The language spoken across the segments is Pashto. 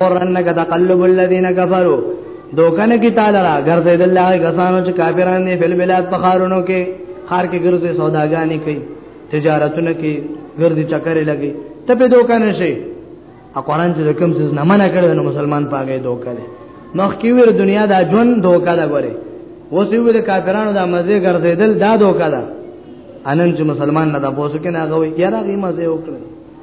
قرنک تقلب الذين كفروا دوکنه کی تعالی را ګرځید الله غسانو چې کافران نه فل بلاد په خارونو کې خار کې ګرځي سوداګانی کوي تجارتونه کې ګرځي چکرې لګي ته په دوکنه شي ا قران چې کوم څه نه منع کړی نو مسلمان پاګې دوکه دی مخ کې ور دنیا دا جون دوکه دا غوري اوس یو د کافرانو دا مزه ګرځیدل دا دوکه دا انن چې مسلمان نه دا پوسو کې نه غوي یاره غي مزه وکړي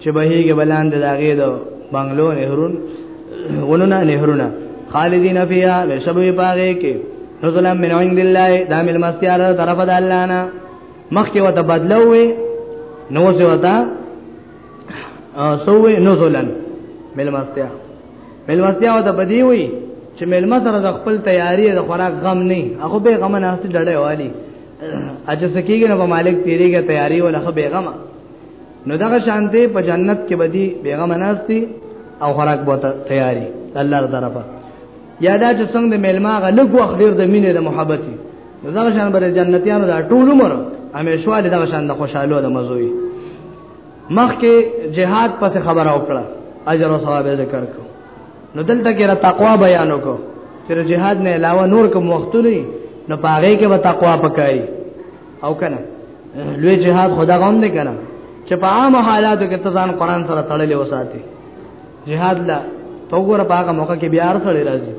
چې بهيږي بلاند داغه دو بنگلو نهرون ونونه نهرونه خالدین فیها بشبوی پاغه کې نزلا من عند الله دا مل مستیار طرف د الله نه مخکې وته بدلوي نو څه وته سوې نزلا مل مستیا مل مستیا وته بدی وي چې مل مستره د خپل تیاری د خوراک غم نه هغه به غم نه است ډړې والی اجه سکیږي نو مالک تیریږي تیاری ولا خو به غم نو دغه شانته په جنت کې بدی بیغه مناستی او خوراک بوت تیاری الله تعالی طرفه یادا چې څنګه د میلما غلګ وخت ډیر د مینې د محبتي نو دغه شان بر جنتیانو دا ټول عمر همیشواله دغه شان د خوشاله د مزوي مخکې جهاد پس خبره وکړه اجر او ثواب ذکر کو نو دلته کې را تقوا بیان وکړه چې جهاد نه علاوه نور کوم وختونه نو پاره کې به تقوا پکای او کنه لوی جهاد خدا غوم نه کنه چې په عام حالاتو کې تزان قران سره تړلې وساتي جهاد لا تو ګوره په هغه موقع کې بیا ارسلې راځي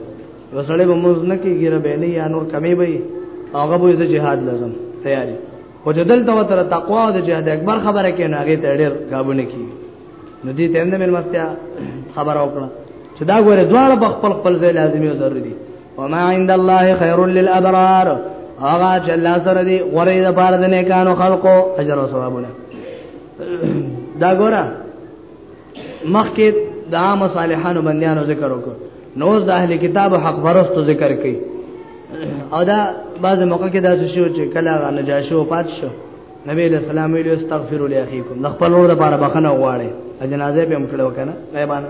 وسړې به موږ نه کېږي ربه نه یا نور کمی وي هغه به د جهاد لازم تیاری خو جدل ته تر تقوا او د جهاد اکبر خبره کې نه هغه ته ډېر غابونه کی نو دې تم نه ملمستیا خبر او کړه چې دا ګوره دواړه په خپل خپل ځای لازمي او ضروري دي وما عند الله خير للابرار هغه چې الله سره دی غوړې د بار د نیکانو خلقو اجر او ثوابونه دا ګوره مخکې د عام صالحانو بندیانو ذکر وکړ نو د اهل کتاب حق پرستو ذکر کړي او دا بعض موقع کې دا شو چې کله نجاشي وفات شو نبی له سلام ویلو استغفر لاخیکم د خپل ور د بار بخنه غواړي جنازه به هم کړو کنه غیبانه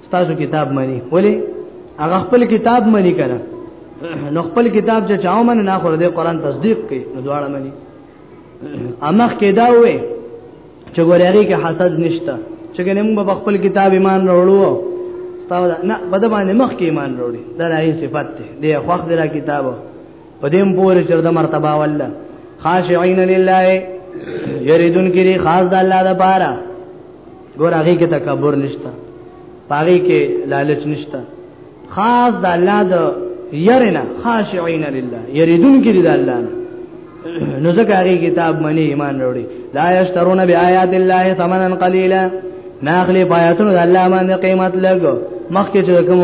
تاسو کتاب مانی ولی هغه خپل کتاب مانی کنه نو خپل کتاب چې چاو من نه خور دې قران تصدیق کوي نو دواړه مانی امخ کې دا وې چې ګورېږي کې حسد نشته چې ګنې موږ په خپل کتاب ایمان وروړو تاسو نه بده باندې مخ کې ایمان وروړي دا نه صفات ده دی خوښ دلا کتابو په دې پورې چې د مرتبه والله خاشعين لله يريدون کې خاص د الله د پاره ګور هغه کې تکبر نشته پاره کې لالچ نشته خاص د الله د يرنا خاشعين لله يريدون کې د الله نو ځکه هغه کتاب منی ایمان وروړي لا یشترون بیاات الله ثمنا قليلا ناخلی پایاتونو د الله باندې قیمت لګو مخکې چې کوم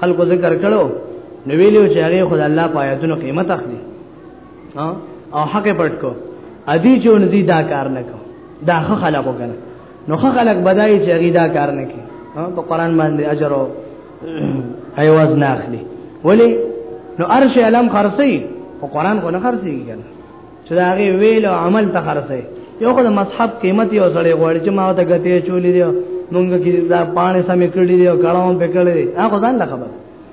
خلکو ذکر کړو نو ویلو چې هغه خدای الله په آیاتونو قیمت اخلي او حق پټ کو ادي چې ان دي دا کار نه کو دا خو خلقو کنه نو خو خلق بدای چې هغه دا کار نه کوي په قران باندې اجر او ایواز نه اخلي ولی نو ارش علم خرسي په قران کو نه خرسي کنه چې دا هغه ویل او عمل ته خرسي یو خدای مصحف قیمت یو سړی غوړي چې ما ته غته چولې دی مونږ کې دا پانه سمې کړې دی او کړهوم پکړې دی هغه ځان لا خبره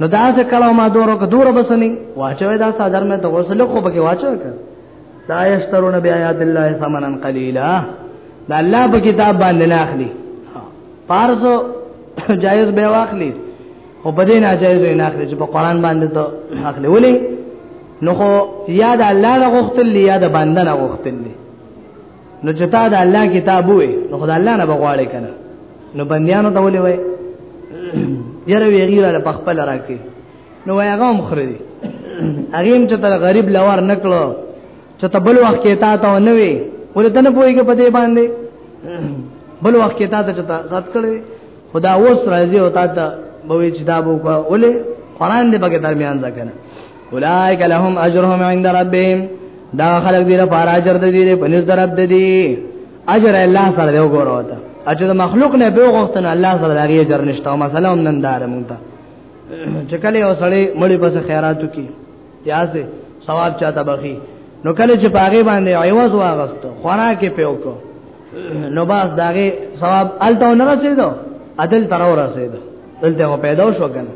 نو دا څه کله ما دورو که دور بسنی واچوي دا صدر مې ته غسل خو بګي واچو که دا یشترون بیا یاد الله ثمنن قلیلا دا الله په کتاب باندې نه اخلي پارسو جایز به واخلي او په دې نه جایز نه اخلي چې په قران باندې ته اخلي ولې نو خو یاد الله غوښتل یاد بنده غوښتل نو چې تا د الله کتاب وې نو خدای الله نه بغواړي کنه نو بنديانو ته ولې وې یره ویریواله په خپل راکې نو هغه هم خوري هغه هم چې تر غریب لوار نکړو چې ته بل وخت کې تا ته نه وي ولې تنه پويږي په دې باندې بل وخت کې تا ته چې تا غت کړې خدا اوس راځي او تا ته به وی چې دا بو ولې قران دې پکې درمیان ځکنه اولائک لهم اجرهم عند ربهم دا خلق دې لپاره اجر د دې په نس درب دي اجر الله سره دی وګورو ته اجر مخلوق نه به غوښتنه الله سره لري اجر نشته او مثلا هم نن دار مونږ ته چې کله یو سړی مړی پس خیراتو کی یاسه ثواب چاته بخي نو کله چې پاغه باندې عوض واغستو خورا کې پیو کو نو باز داغه ثواب الته نه رسیدو عدل تر ورسیدو دلته پیدا شو کنه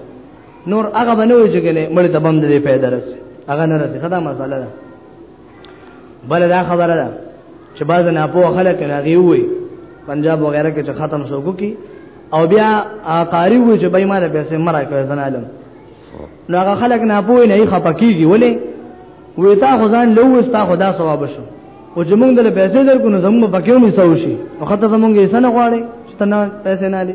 نور هغه بنوي چې کنه مړ ته بم دې پیدا رسي هغه نه رسي خدا مساله ده بل دا خبره ده چې باز نه په خلک نه دی وي پنجاب وغیرہ کې چې ختم شو کوي او بیا قاری وي چې بېمار پیسې مرا کوي زنالم نو هغه خلک نه پوي نه خپکیږي ولې وې تا خو ځان لو وستا خدا ثواب شو او چې موږ دل پیسې درکو نو زموږ پکې ونی سو شي او خاطر زموږ یې سن غواړي چې تنه پیسې نه لې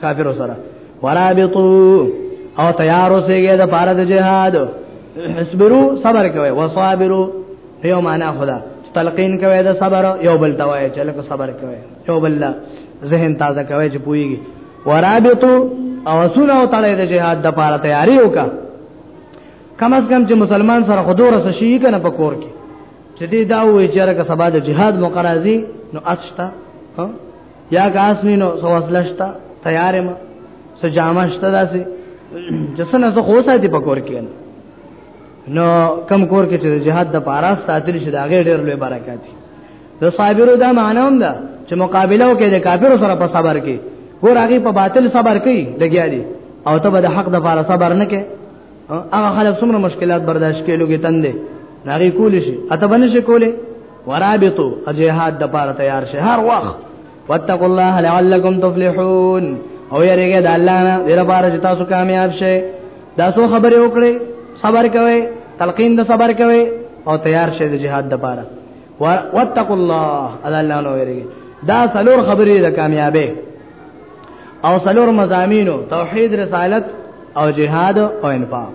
کافر سره ورابطو او تیار اوسېږي د پاره د جهاد اصبرو صبر کوي وصابرو یو معنا خدا تلقین کوي د صبر یو بل توای چې لکه صبر کوي یو بل ذهن تازه کوي چې پويږي ورابطو او اصول او تعالی د جهاد د پاره تیاری وکا کم از کم چې مسلمان سره خودو رس شي کنه په کور کې چې دې دا وې چې راکه سبا د جهاد مقرازي نو اڅتا ها یا ګاس وینو سو وسلشتا تیار ما سو جامشتا داسې جسنه سو خو ساتي پکور کین نو کم کور کې چې جهاد د پارا ساتل شي دا غیر ډېر لوی برکات دي د صابرو دا معنی هم ده چې مقابله وکړي د کافرو سره په صبر کې ګور هغه په باطل صبر کوي لګیا دي او ته به د حق د پاره صبر نه کې هغه خلک څومره مشکلات برداشت کوي لوګي تندې ناری کول شي اته باندې شي کولې ورابطو جهاد د پاره تیار شي هر وخت واتقوا الله لعلكم تفلحون او یریګه د الله نه د لپاره چې تاسو کامیاب شئ دا سو خبرې وکړي صبر کوي تلقین د صبر کوي او تیار شئ د جهاد د پاره واتقوا الله الله نو یریګه دا څلور خبرې د کامیابی او څلور مزامینو توحید رسالت او جهاد او انفاق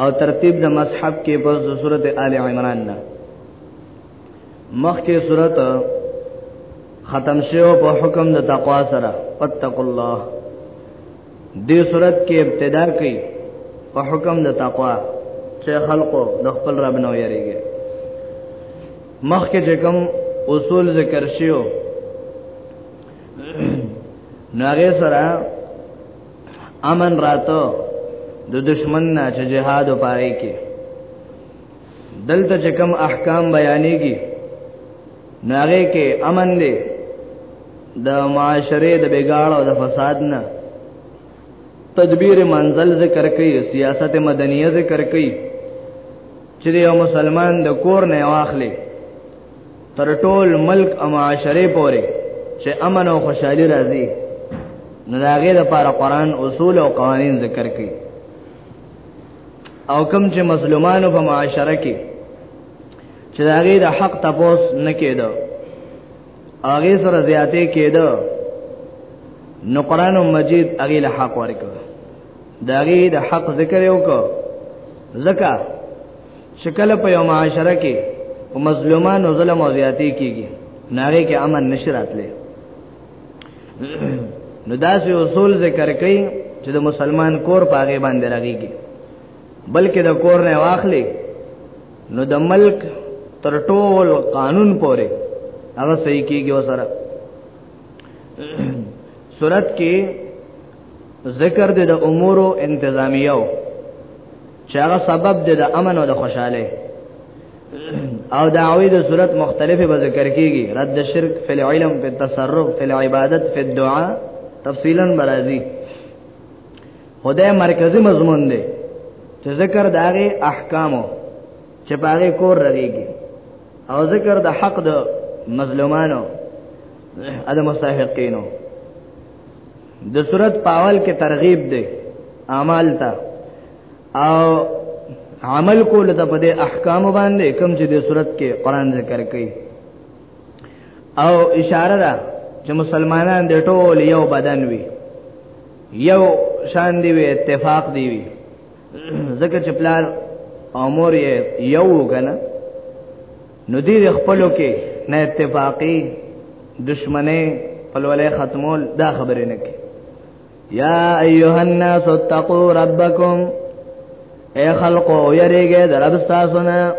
او ترتیب د مصحف کې په سورته آل عمران نه مخکې سورته ختم شوه په حکم د تقوا سره فتق الله دې سورته کې ابتدا کړي په حکم د تقوا چې خلقو د خپل رب نه ویریږي مخکې چې کوم اصول ذکر شیو نو هغه سره امن راتو د دشمن نه چې جهاد وپاره کې دلته چې کوم احکام بیانېږي ناغه کې امن دی د معاشره د بګاړ او د فساد نه تدبیر منزل ذکر کوي سیاست مدنیه ذکر کوي چې یو مسلمان د کور نه واخلي تر ټول ملک او معاشره پورې چې امن او خوشحالي راځي نو داغه د پاره قران اصول او قوانين ذکر کړي او کوم چې مسلمانانو په معاشره کې چې داغه د حق تپوس نه کېدو هغه سره زیاتې کېدو نو قران مجید هغه له حق ورکړه داغه د حق ذکر یو کو زکه شکل په یو معاشره کې او مظلومانو ظلم او زیاتی کیږي ناره کې امن نشرات لې نو داسې اصول ذکر کړي چې د مسلمان کور پاغه باندې راغيږي بلکې د کور نه واخلي نو د ملک تر ټول قانون پورې هغه صحیح کیږي وسره صورت کې ذکر د امور انتظامیه چې هغه سبب دی د امن او د خوشاله او دعوی د صورت مختلفه به ذکر کیږي رد شرک فی العلم فی التصرف فی العبادت فی الدعاء تفصیلا برازی خدای مرکزی مضمون دی چې ذکر داغه احکامو چې پاره کور رغیږي او ذکر د حق د مظلومانو ادم مستحقینو د صورت پاول کې ترغیب دی اعمال ته او عمل کول ته په احکام باندې کوم چې د صورت کې قران ذکر کوي او اشاره ده چې مسلمانان د ټول یو بدن وي یو شان دی وي اتفاق دی وي ځکه چې پلار امور یو کنه نو دې خپلو کې نه اتفاقی دشمنه خپلولې ختمول دا خبره نه کې یا ایها الناس اتقوا ربکم اے خلقو یریګه درب تاسو نه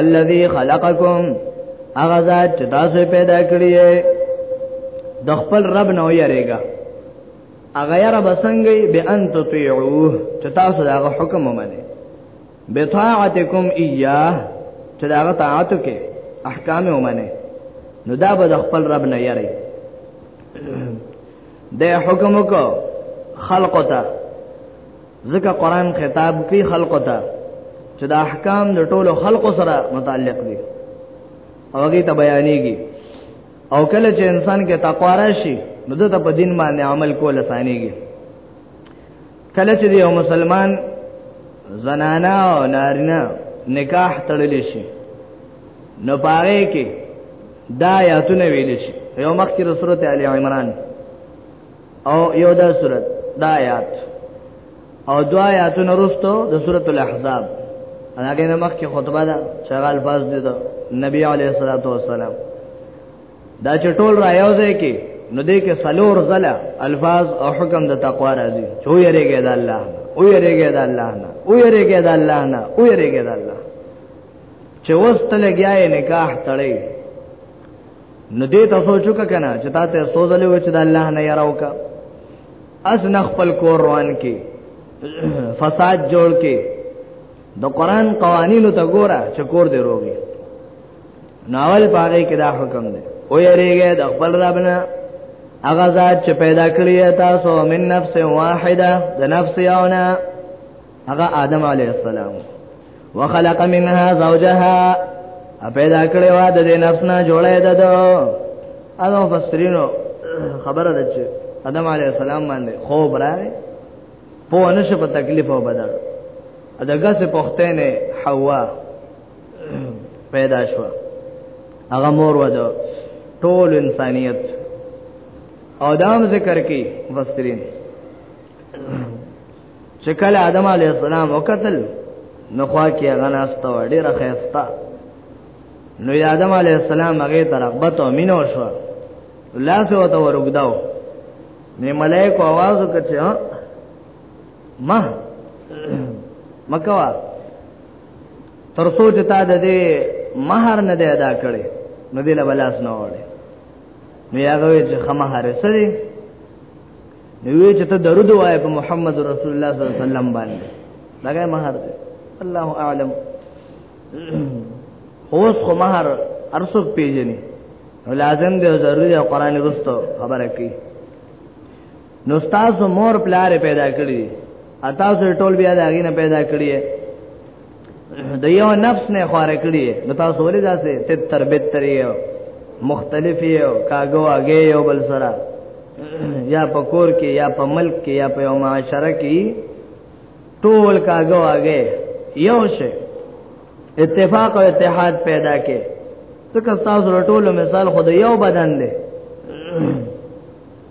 الذي خلقکم هغه ذات چې تاسو پیدا کړی د خپل رب نه یریګه هغه یې رب څنګه به ان تطیعوه چې تاسو دا حکم ومنئ بطاعتکم ایاه چې دا غ طاعت کې احکام ومنه نو دا به خپل رب نه یری د حکم کو خلق ته ځکه قران خطاب کوي خلق ته چې دا احکام د ټولو خلق سره متعلق دي او هغه ته بیانېږي او کله چې انسان کې تقوا راشي نو د په دین باندې عمل کول اسانيږي کله چې یو مسلمان زنانا او نارینه نکاح تړلی شي نو پاره کې دا آیاتونه ویل شي یو مخکې د سورته ال عمران او یو دا سورته دا آیات او دو آیاتونه وروسته د سورته الاحزاب هغه نه مخکې خطبه ده چې هغه الفاظ دي د نبی علیه الصلاۃ والسلام دا چټول را یو ځای کې نو دې کې سلور زله الفاظ او حکم د تقوا راځي چې وې رېګه د الله او یې رېګه د الله نه او یې رېګه د الله نه او یې رېګه د الله چې وسته لګیاي نکاح تړي نو دې تاسو چوک کنه چې تاسو سوزلې و چې د الله نه یراو کا اس نه خپل کور روان کې فساد جوړ کې د قران قوانینو ته ګوره چې کور دې روغي ناول باندې کې دا حکم دی او یریږي د خپل ربنا هغه ذات چې پیدا کړی تاسو من نفس واحده د نفس یونا هغه آدم علی السلام وخلق منها زوجها پیدا کړی و د دې نفس نه جوړې ده دو اغه فسرینو خبره ده چې آدم علی السلام باندې خوب راغی په ونشه په تکلیف او بدل اداګه څه پښتنه حوا پیدا شو هغه مور و د ټول انسانيت او دام ذکر کی مفسرین چې کله آدم علی السلام وکتل نو خوا کې هغه ناشته و ډیره خسته نو آدم علی السلام هغه ترغبت او مینه شو الله سو ته ورګداو نه ملائکه आवाज وکړه ما مکوا تر څو چې تا د دې مہر نه دی ادا کړي نو دې له بلاس نه وړي نو هغه وی چې خمه هر سره نو وی چې ته درود وای په محمد رسول الله صلی الله علیه وسلم باندې دغه مہر دی الله اعلم اوس خو مہر ارسو پیژني لازم دی ضروري قرآن رستو خبره کوي نو تاسو مور پلار پیدا کړی تاسو ټول بیا دا غینه پیدا کړی د یو نفس نه خور کړی نو تاسو ولې داسې تر تر به تر یو مختلف یو کاغو اگې یو بل سره یا په کور کې یا په ملک کې یا په یو معاشره کې ټول کاغو اگې یو شی اتفاق او اتحاد پیدا کې ځکه تاسو ټول مثال خود یو بدن دی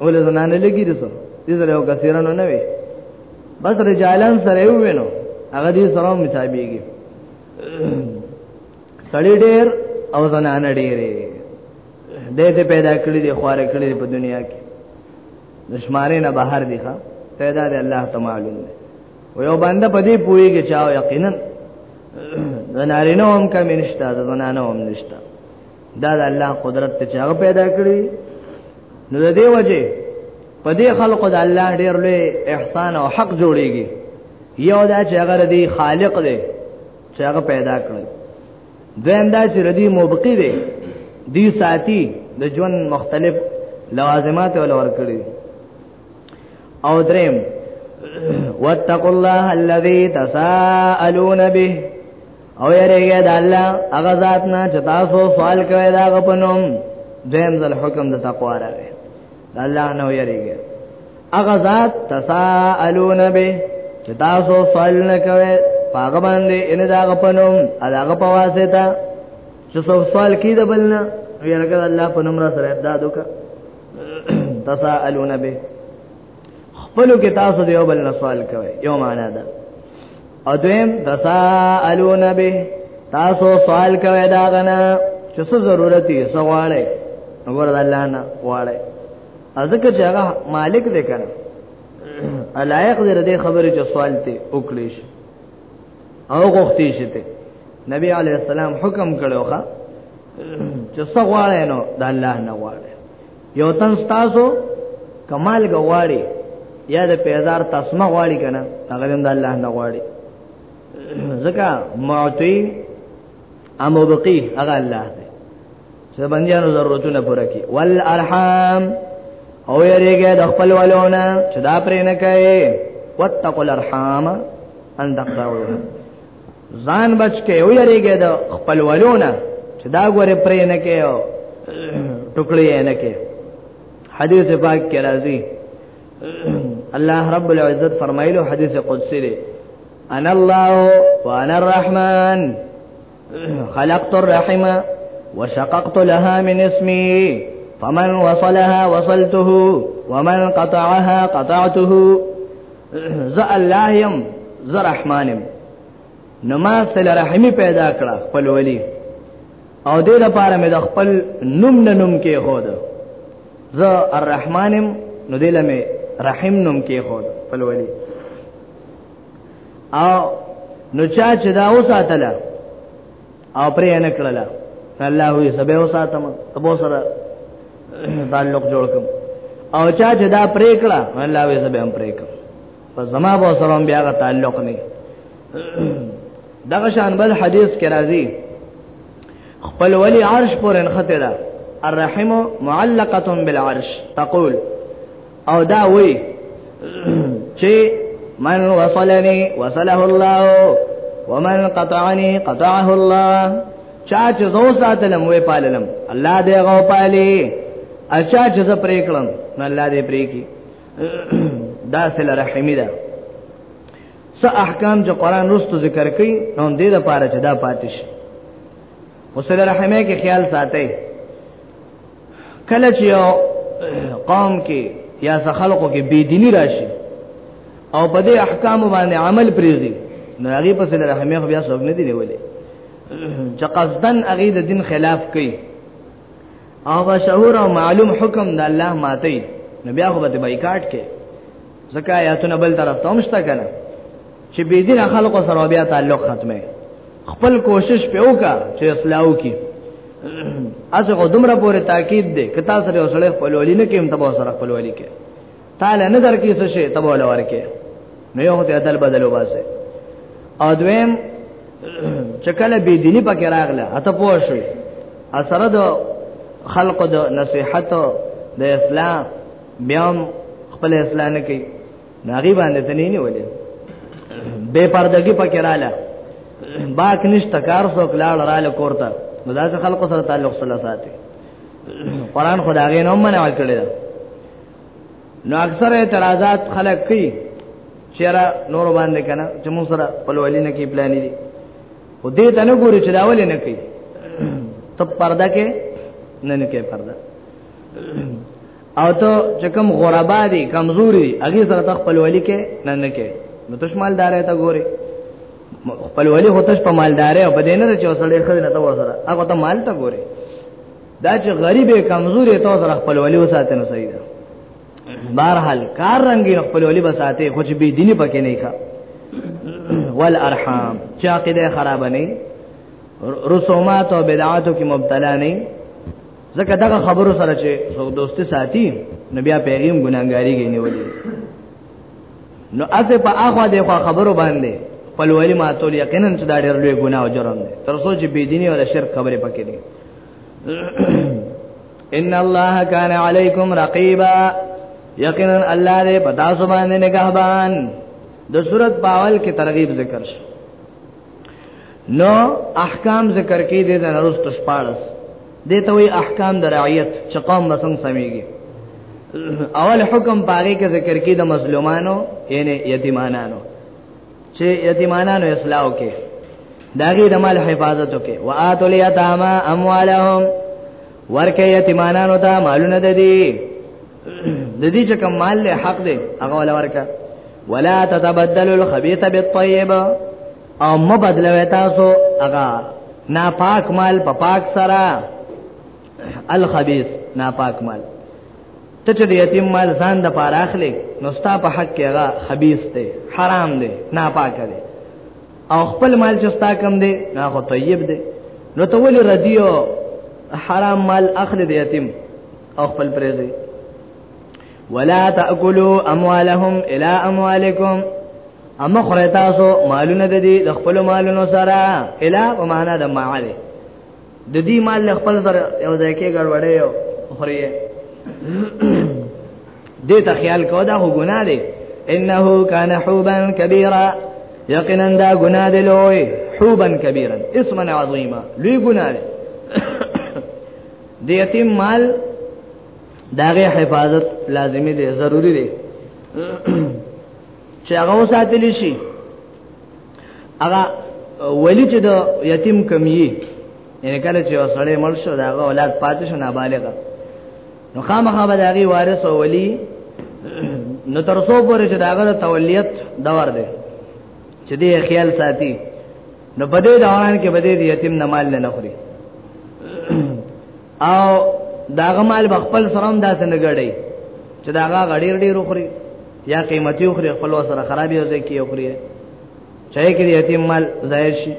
اول زنان لګی دي سو دې سره یو کثیرانو نه وي بس رجالان سره یو وینو هغه دې سره متابېږي سړی ډېر او زنان ډېرې دې ته پیدا کړی دي خواره کړی دي په دنیا کې نشمارې نه بهر دي ښا پیدا دې الله تعالی دی و یو باندې په دې پوېږي چې او یقینا زنارینه هم کم نشته زنانه هم نشته دا د الله قدرت ته چې هغه پیدا کړی نو د دې وجه په دې خلقو د الله ډېر لوی احسان او حق جوړيږي یو دا چې هغه د خالق دی چې هغه پیدا کړی دویم دا چې ردی مبقی دی دی ساتي د ژوند مختلف لوازمات ول ور کړی او دریم واتقوا الله الذي تساءلون به او یریږي د الله هغه ذات نه چې تاسو سوال کوي دا غپنوم دیم ذل حکم د تقوا راغی الله نه یریږي هغه ذات تسالون به چې تاسو سوال نه کوي پاګه باندې ان دا غپنوم هغه په واسطه چې څو سوال کی د بلنا یرګه الله په نوم را سره امداد وکړه تسالون به خپلو کې تاسو دیو بل نه سوال کوي یو معنا ده او دویم تسالون به تاسو سوال کوي دا غنه چې څه ضرورت یې سواله نور الله نه واله ازکه چې هغه مالک دې کړ علایق دې خبرې چې سوال ته وکړیش او غوښتې شته نبی علی السلام حکم کړو ښا چې څغواړې نو د الله نه واړې یو تن تاسو کمال غواړي یا د پیدار تسمه غواړي کنه هغه د الله نه غواړي ځکه معطی امو بقی هغه الله دی چې بندیانو ضرورتونه پوره کړي والارحام او یریګه د خپل ولونه چې دا پرې نه کوي واتقوا الارحام ان تقطعوا ځان بچ کې یو یریږي د خپل ولونه چې دا غوړې پرې نه کې او ټوکړې نه کې حدیث پاک کې راځي الله رب العزت فرمایلو حدیث قدسی دی انا الله وانا الرحمن خلقت الرحمه وشققت لها من اسمي فمن وصلها وصلته ومن قطعها قطعته ز الله يم ز رحمانم نو ما سل رحمی پیدا کړه خپل ولی او دې لپاره مې د خپل نوم نه نوم کې خود ز الرحمنم نو دې لمه رحم نوم کې خود خپل ولی او نو چا چې دا وساتله او پرې نه کړل الله وي سبه وساتم تبو سره تعلق جوړ کوم او چا چې دا پرې کړه الله وي سبه هم پرې کوم په زما به سره بیا غ تعلق نه دغه شان بل حدیث کې راځي خپل ولی عرش پر انخته ده الرحم معلقه بالعرش تقول او دا وی چې من وصلني وصله الله ومن قطعني قطعه الله چا چې زو ساتلم وې پاللم الله دې غو پالي اچا چې ز پرې کړم نو الله دې پرې کی دا سل رحمی ده س احکام چې قران رستو ذکر کړي نو دې د پاره چې دا پاتش وسله رحمه کې خیال ساتي کله چې قوم کې یا خلکو کې بی دینی راشي او په دې احکام باندې عمل پریږي نو هغه په سره رحمه بیا څوک نه دی نیولې چې قصدن هغه د دین خلاف کوي او مشهور او معلوم حکم د الله ماتي نو بیا خو به بایکاټ کې زکه آیاتونه بل طرف ته مشته کنه چې بې دین خلکو سره بیا تعلق ختمه خپل کوشش په وکا چې اصلاح وکي اسه خو دومره پورې تاکید دی که تاسو سره وسړې خپل ولې نه کېم تبو سره خپل ولې کې تعالی نه درکې څه شي تبو لور کې نو یو ته عدل بدل وباسه او دویم چې کله بې دیني پکې راغله اته پوه شو اثر د خلق د نصيحت د اسلام بیا خپل اسلام نه کوي ناغي باندې ته نه نیولې بے پردګي پکې رااله باک نشته کار سو کلاړ رااله کوړتا نو دا خلکو سره تعلق سره ساتي قران خدای نه منع کړی دا نو اکثر اعتراضات خلک کوي چیرې نور باندې کنه چې موږ سره پلوالي نه کې پلان دي خو دې ته نه ګوري چې دا ولې نه کوي ته پرده کې نه نه کې پرده او ته چې کوم غربا دي کمزوري دي هغه سره تخپل ولي کې نه نه کې نو تاسو مالدار ته ګوري خپل ولي هو تاسو په مالدار او بده نه چې وسړې خو نه ته وسره هغه ته مال ته ګوري دا چې غریب کمزوري ته سره خپل ولي وساته نو صحیح ده بهرحال کار رنگي خپل ولي بساته خو چې بي ديني پکې نه ښه والارحام چې عقیده خراب نه رسومات او بدعاتو کې مبتلا نه ځکه دغه خبرو سره چې څوک دوستي ساتي نو بیا پیغام ګناګاری کې نیولې نو اته په اخوا د خبرو باندې خپل ولی ماتول یقینا چې دا ډېر لوی ګناه او جرم دی تر څو چې بيدینی او شرک خبره پکې دي ان الله کان علیکم رقیبا یقینا الله دې په تاسو باندې نگهبان د صورت باول کې ترغیب ذکر شو نو احکام ذکر کې دې د نرست شپارس دې ته وی احکام د رعیت چې قوم بسنګ سميږي اول حکم پاره کې ذکر کې د مظلومانو یعنی یتیمانانو چې یتیمانانو اصلاح وکړي داګه د مال حفاظت وکړي واتل یتاما اموالهم ورکه یتیمانانو ته مالونه ده دي د دې چې کوم مال له حق دی هغه ولا ورکه ولا تتبدل الخبيث بالطيب او مبدلوي تاسو هغه ناپاک مال په پاک سره الخبيث ناپاک مال ته چې یتیم مال ځان د پاره اخلي نو ستا په حق کې هغه خبيث دی حرام دی ناپاک دی او خپل مال چې ستا کم دی نه خو طیب دی نو ته ولې ردیو حرام مال اخلي د یتیم او خپل پرېږي ولا تاكلوا اموالهم الى اموالكم اما خره تاسو مالونه د دې د خپل مالونو سره الا په معنا د معاله د دې مال خپل سره یو ځای کې ګډوډې یو خوري دې ته خیال کو دا ګناه دی انه کان حوبا کبیره یقینا دا ګناه دی لوی حوبا کبیره اسما عظیما لوی ګناه دی د یتیم مال داغه حفاظت لازمی دی ضروری دی چې هغه وساتل شي هغه ولی چې د یتیم کمی یعنی کله چې وسړې مړ شو دا هغه اولاد پاتې شو نابالغ نو خامخا به داغي وارث او ولی نو تر څو پورې چې داغه د تولیت دور دی چې دې خیال ساتي نو بده دوران کې بده یتیم نه مال نه خوري او داغه مال بخپل سره هم داسې نه غړي چې داغه غړي ډیر وخوري یا قیمتي وخوري خپل سره خرابې او ځکه وخوري چاہے کې یتیم مال ظاهر شي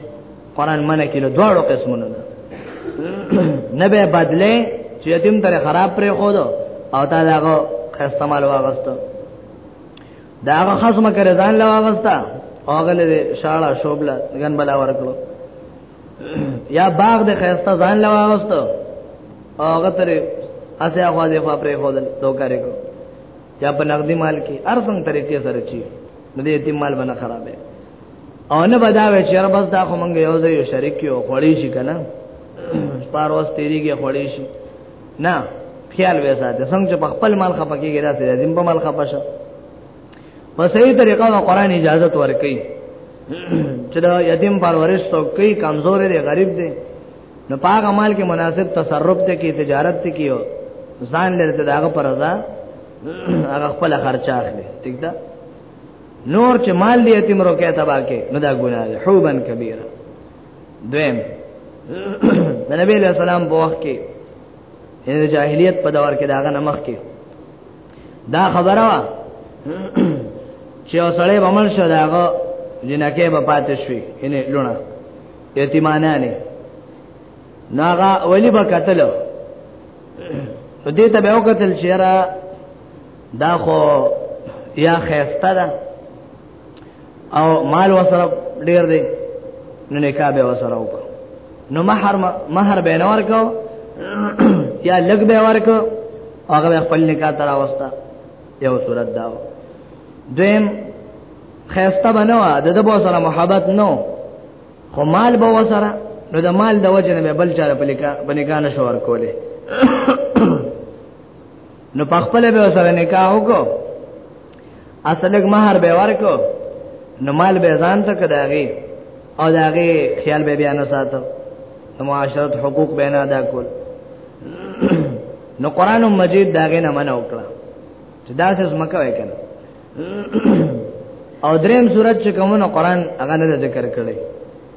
قران منه کې له دوه قسمونو ده نه به بدله چې یتیم تر خراب پرې خو دو او تا داغه خسته مال واغسته داغه خصم کرے ځان لا واغسته اوغله شاړه شوبله غن بلا ورکړو یا باغ د خیسته ځان لواوست هغه تر اسه هغه د فاپرې خودل دوکارې کو یا په نقدي مال کې هر څنګه طریقې سره چی نو دې یتیم مال باندې خرابې او نه بداوي چې رب بس دا خو مونږ یو ځای شریک یو خړې شي کنه پار واس تیریږي خړې شي نه خیال وې ساته څنګه چې په خپل مال خپکیږي دا سې دې په مال خپشه په صحیح طریقه د قران اجازه ورکړي چې دا یتیم پرورش څوکي کمزور دی غریب دی نو پاک عمل کې مناسب تصرف ته کې تجارت ته کیو ځان لري ته داغه پر رضا هغه خپل خرچ اخلي ٹھیک ده نور چې مال دی یتیم روکه تبا کې نو دا ګناه ده حوبن کبیره دویم د نبی له سلام په وخت کې د جاهلیت په دور کې داغه نمخ کې دا خبره وا چې اوسړې بمل شو داغه جنکه به پاتې شوې ان لونه یتیمانه نه ناغا ولی با قتل نو دې ته به وکتل چې را دا خو یا خيسته ده او مال وسره ډیر دی نو نکاح به وسره وکړه نو مہر مہر به نور کو یا لګ به ورکو هغه خپل نکاح تر اوستا یو صورت داو دیم خیسته بنوا د دبو سره محبت نو خو مال به وسره نو د مال د وجه نه بل چاره پلیکا بنکان شور کوله نو پخپل به وسره نکاح وکړو اصلګ مہر به ورکو نو مال به ځان ته کداغي او داغي خیال به بیان ساتو نو معاشرت حقوق به نه ادا کول نو قران مجید داغه نه منع وکړه چې دا څه مکه وای کنه او دریم صورت چې کومه قران هغه نه ذکر کړي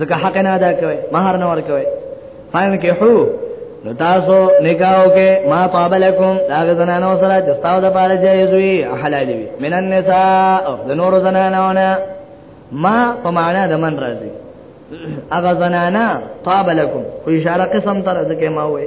زکه حق نه ادا کوي مہر نه ور کوي فاین کې هو نو تاسو نکاو کې ما طابلکم دا زنانو سره جستاو د پاره جایز وي حلال وي من النساء د نور زنانو نه ما په معنا د من راځي اغه زنانا طابلکم خو اشاره قسم تر ځکه ما وې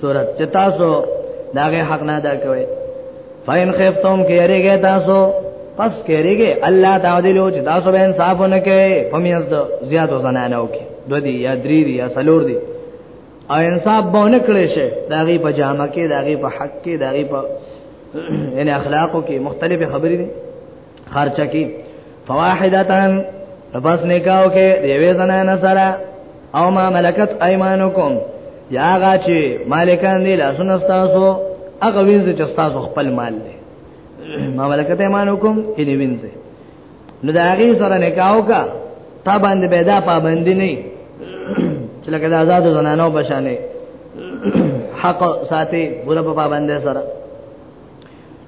صورت چې تاسو داغه حق نه ادا کوي فین خفتم کې یریږي تاسو پس کېریږي الله تعالی له چې تاسو به انصاف نه کوي په میاز د زیاتو زنانو کې دو دی یا درې دی یا سلور دی او انصاف به نه کړی شي داغي په جامه کې داغي په حق کې داغي په یعنی اخلاقو کې مختلفه خبرې دي خرچ کی فواحدتان پس نکاو کې دیوې زنانه سره او ما ملکت ايمانکم یا هغه چې مالکان دي لاسونه تاسو هغه وینځ چې تاسو خپل مال دي ما ملکت ايمانکم یې وینځ نو دا هغه سره نکاو کا تا باندې پیدا پابندی نه چې لکه د آزاد زنانو بشانه حق ساتي ګور په پابندې سره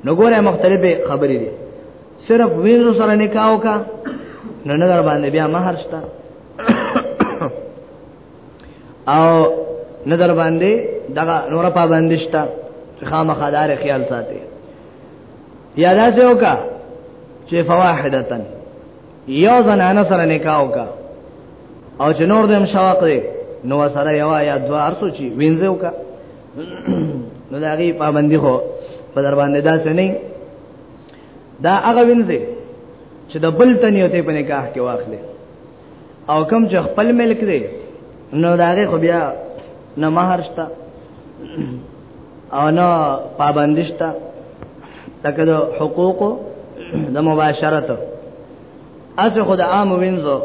نو ګوره مختلفه خبرې دي صرف وینو سره نکاح وکا نو نه در باندې بیا مہر شته او نه در باندې دغه نور پابند شته خامخا دار خیال ساتي یادا څه وکا چې فواحدتن یو زنانه سره نکاح وکا او چې نور دم شواق دی نو سره یو یا دوه ارسو چې وینځو کا نو دا غي پابندي خو په در باندې دا څه نه دا هغه وینځي چې د بل تنیو ته په نکاح کې واخلې او کم چې خپل ملک دی نو دا غي خو بیا نه مہر شتا او نه پابندی شتا تکه د حقوق د مباشرت اته خود عام وینځو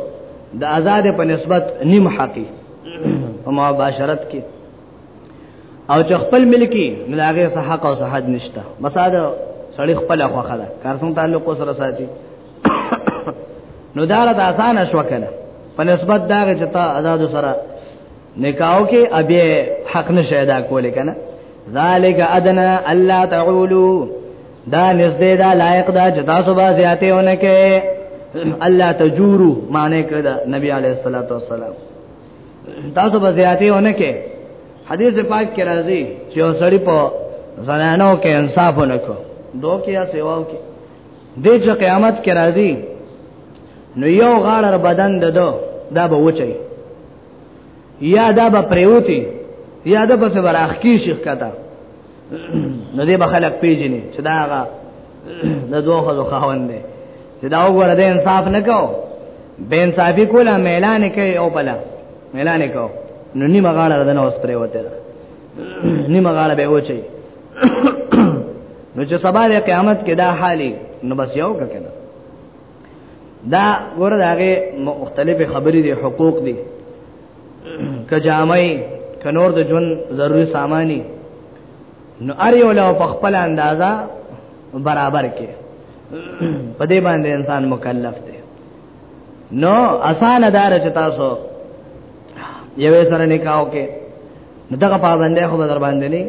د آزاد په نسبت نیم حقي په مباشرت کې او چې خپل ملکی نو هغه صح حق او صحت نشته مساده سړی خپل خوخه ده کار څنګه تعلق سره ساتي نو دا را آسان شو کنه په نسبت دا چې تا آزاد سره نکاو کې ابي حق نشه ادا کول کنه ذالک ادنا الله تعولو دا نزدې دا لایق دا چې تاسو به زیاته ونه کې الله تجورو معنی کړه نبی عليه الصلاه والسلام تاسو به زیاتې ونه کې حدیث پاک کې راځي چې سړی په زنانو کې انصاف نه کو دوه کې یا سیواو کې دې چې قیامت کې راځي نو یو غاړه بدن ددو دا به وچي یا دا به پریوتی یا دا به سره اخکی شیخ کته نو دې بخلک پیژنې چې دا هغه د دوه خلکو خاوند دی چې دا وګوره د انصاف نه کو به انصافي کوله ميلان کوي او بلا ميلان کو نو نیمه غاړه د نو سپرې وته نیمه غاړه به وچی نو چې سبا د قیامت کې دا حالي نو بس یو کنه دا ګوره داغه مختلفه خبرې دي حقوق دي کجامای کنور د جون ضروری سامانی نو ار یو له په خپل اندازا برابر کې په دې باندې انسان مکلف دی نو اسانه دار چې تاسو یوې سره نکاو کې نو دغه پابندې خو در باندې نه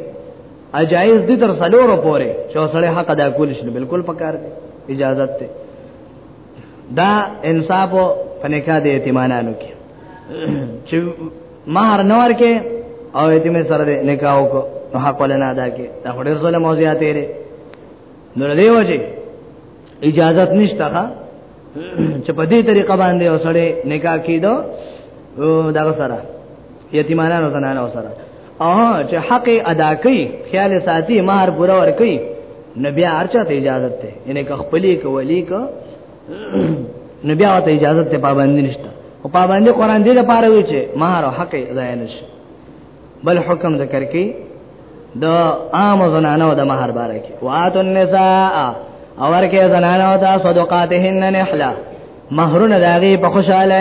اجایز دي تر سلورو پورې چې سړی حق ادا کول شي بالکل پکار دی اجازه ته دا انصاف په نکاح د یتیمانو کې چې مہر نه ورکه او یتیم سره د نکاح وکړو نو حق ولنه ادا کې دا خوري ظلم او زیاتې لري نو له وجه اجازه نشته ښا چې په دې طریقه باندې اوسړي نکاح کیدو دغه سره یتیمانو زنانو سره او چې حق ادا کوي خیال ساتي مہر پورا ور کوي نبي ارچا ته اجازه ته یعنی که خپلې کولی که نبي او ته اجازه ته پابند نشته او پابند قران دې لپاره وی چې مہر او حق ضایع نشي بل حکم ذکر کوي د عام زنانو د مہر باره کې وات النساء اور کې زنانو ته صدقاتهن نحلا مہرونه داغي په خوشاله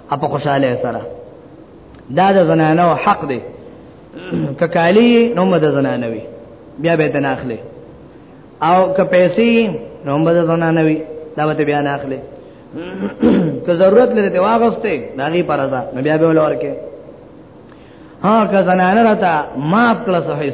اپ خوشاله سره دا د زنانو حق دی ککالی نو مد زنانوي بیا به تن اخلي او که پیسې نو مد زنانوي دا به بیا نه اخلي که ضرورت لري ته واغسته دا غي پرځه نو بیا به ولورکه ها که زنانه راته ما خپل صحیح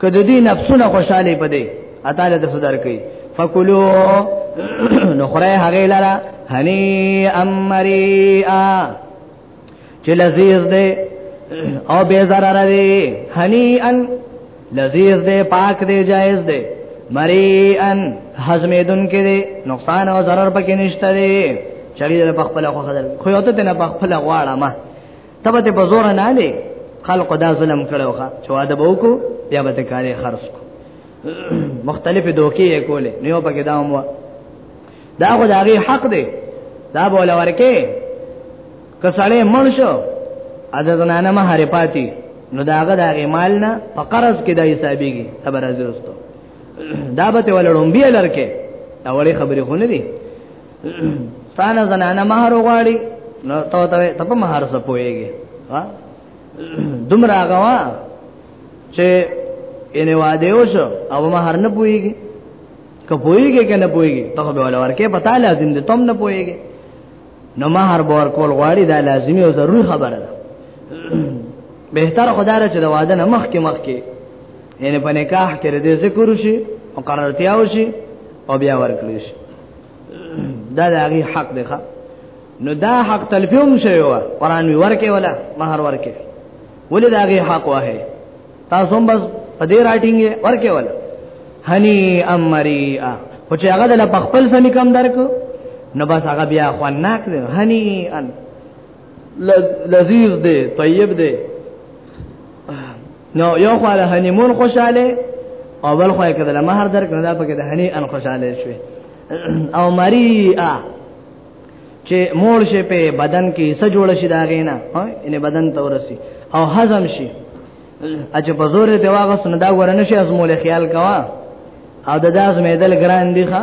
کله دې نفسونه خوشاله پدې اتاله د صدر کوي فکلو نو خره هغه لرا هني امريا چې لذيذ دې او به zarar دې هني ان لذيذ دې پاک دې جائز دې مريئن هضمېدون کې دې نقصان او zarar پکې نشته دې چړي د خپل خو خدای خو یو ته نه خپل غواړه ما تبه ته په زور نه لې خلق دا ظلم کړو ښا چې واده به وکړو بیا به ته کاري خرج کو مختلف دوکې یې کولې نو په کې دا مو دا خو دا غي حق دی دا بول ورکه کسړې مړ شو اده زنانه ما هرې پاتې نو داغه دا غي مال نه په قرض کې دا حسابيږي خبر ازرستو دا به ته ولړم بیا لرکه دا وړي خبرې خو نه دي ستانه زنانه مہر غواړي نو ته ته ته په مہر څه پويږي ها دومره غوا چې ان واده وشو او مہر نه پويږي که پويږي که نه پويږي ته به ولا ورکه پتا لازم دي تم نه پويږي نو مہر بور کول غواړي دا لازمي او ضروري خبره ده بهتر خدای چې د واده نه مخکې مخکې یعنی په نکاح کې دې ذکر شي مقررتیا وشي او بیا ورکړي شي دا د هغه حق دی ښا نو دا حق تلفیوم شوی و قران وی ورکه ولا مہر ورکه ولې دا هغه حق واه تاسو هم بس په دې راټینګ ورکه ولا هنی امریا او چې هغه د خپل سمې کم درکو نو بس هغه بیا خواناک دی هنی ان لذیذ دی طیب دی نو یو خو له هنیمون خوشاله او بل خو یې کړه مہر درک نه دا پکې د هنی ان خوشاله شوی او مریا چې مول شي په بدن کې څه جوړ شي دا غینا ان بدن ته ورسي او هضم شي اچ په زور دی واغه سن دا ورنه شي از مول خیال کوا او د داس مېدل ګران دی ښا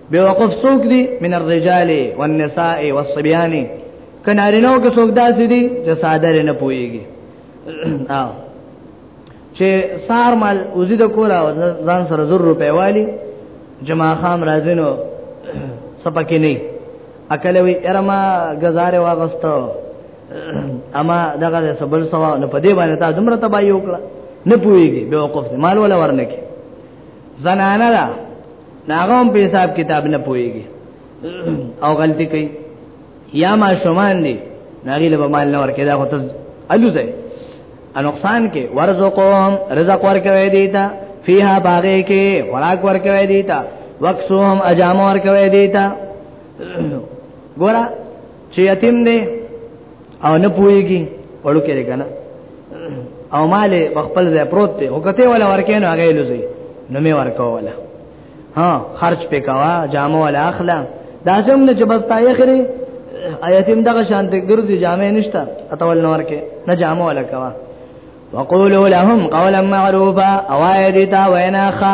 بیوقف څوک دي من الرجال والنساء والصبيان کنارینو کې څوک داسې دي چې ساده نه پويږي او چې سار مال وزي د کولا ځان سره زر روپې والی جما خام راځینو سپکې نه اکلوي ارما غزاره واغستو اما دغه سبل سوا نه پدې باندې تا دومره تباہي وکړه نه پويږي بیوقف مال ولا ورنکي زنانه ناغوم په حساب کتاب نه پويږي او غلطي کوي یا ما شومان دي ناغي له مال نه ورکه دا خو ته الوزه نقصان کې ورزقهم رزق ورکوي دي تا فيها باغې کې خوراک ورکوي دي تا وقسوهم اجام ورکوي دي تا ګورا چې یتیم دی او نه پويږي وړو کې کنه او مال په خپل ځای پروت دی او کته ولا ورکه نه هغه لوزي نو می ورکو ولا ها خرج پکوا جامو ولا اخلا دا سم نه چې بس پای خري ایتیم دغه شان ته ګرځي جامې نشتا اتول نور کې نه جامو ولا کوا وقولوا لهم قولا معروفا اوایدتا ویناخا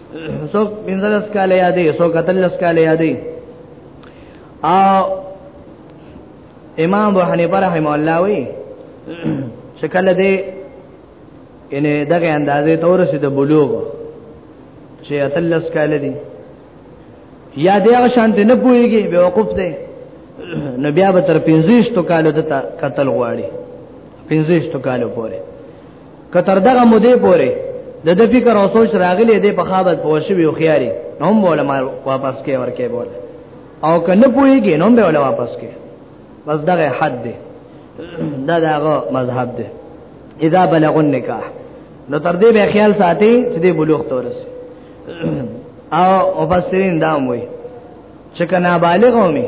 څوک بندلس کاله یادې څوک اتلس کاله یادې او امام ابو حنیفه رحم الله وی چې کله دې ان دغه اندازې تورسه د بلوغ چې اتلس کاله دي یا دې هغه شانت نه پويږي به وقوف دی نو بیا به تر 15 تو کالو ته قتل غواړي 15 تو کالو پورې کتر دغه مودې پورې د د فکر او سوچ راغلي دی په خابت په شوی او خياري نو مولا ما واپس کې ورکه بول او کنه پويږي نو به ولا واپس کې بس دغه حد دی دا دغه مذهب دی اذا بلغ النکاح نو تر دې به خیال ساتي چې دې بلوغ تورس او مفسرین دا وایي چې کنا بالغ ومه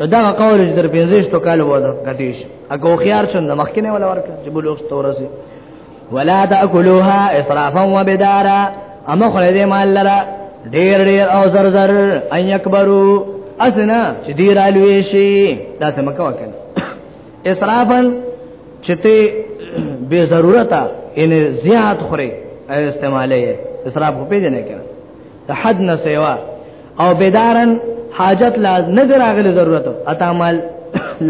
دا قول چې تر 15 تو کال وو دا کټیش اګه خيار څنګه مخکنه ولا ورکه چې بلوغ تورسي ولا تاكلوها اسرافا وبدارا اما خله دې مال لرا ډېر ډېر او زر زر ان يكبروا اسنا چې ډېر الوي شي دا څه مکه وکړه اسرافا چې ته به ضرورت ان زیات خوري استعماله اسراف په دې نه کړه حد نه سیوا او بیدارن حاجت لا نه دراغله ضرورت اتا مال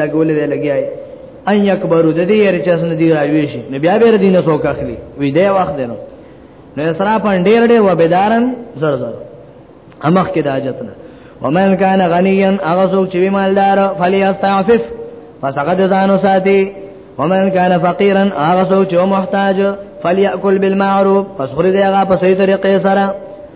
لګولې دی لګیای ان یکبرو د دې یې چې اسنه دی راوي شي نو بیا به دینه څوک اخلي وی دی وخت دی نو نو اسراف ډیر ډیر و بیدارن زر زر امخ کې د حاجت نه ومن کان غنیا هغه څوک چې مالدار فلی استعفف پس هغه د ځانو ساتي ومن کان فقیرا هغه څوک چې محتاج فلیاکل بالمعروف پس خوري دی هغه په صحیح طریقې سره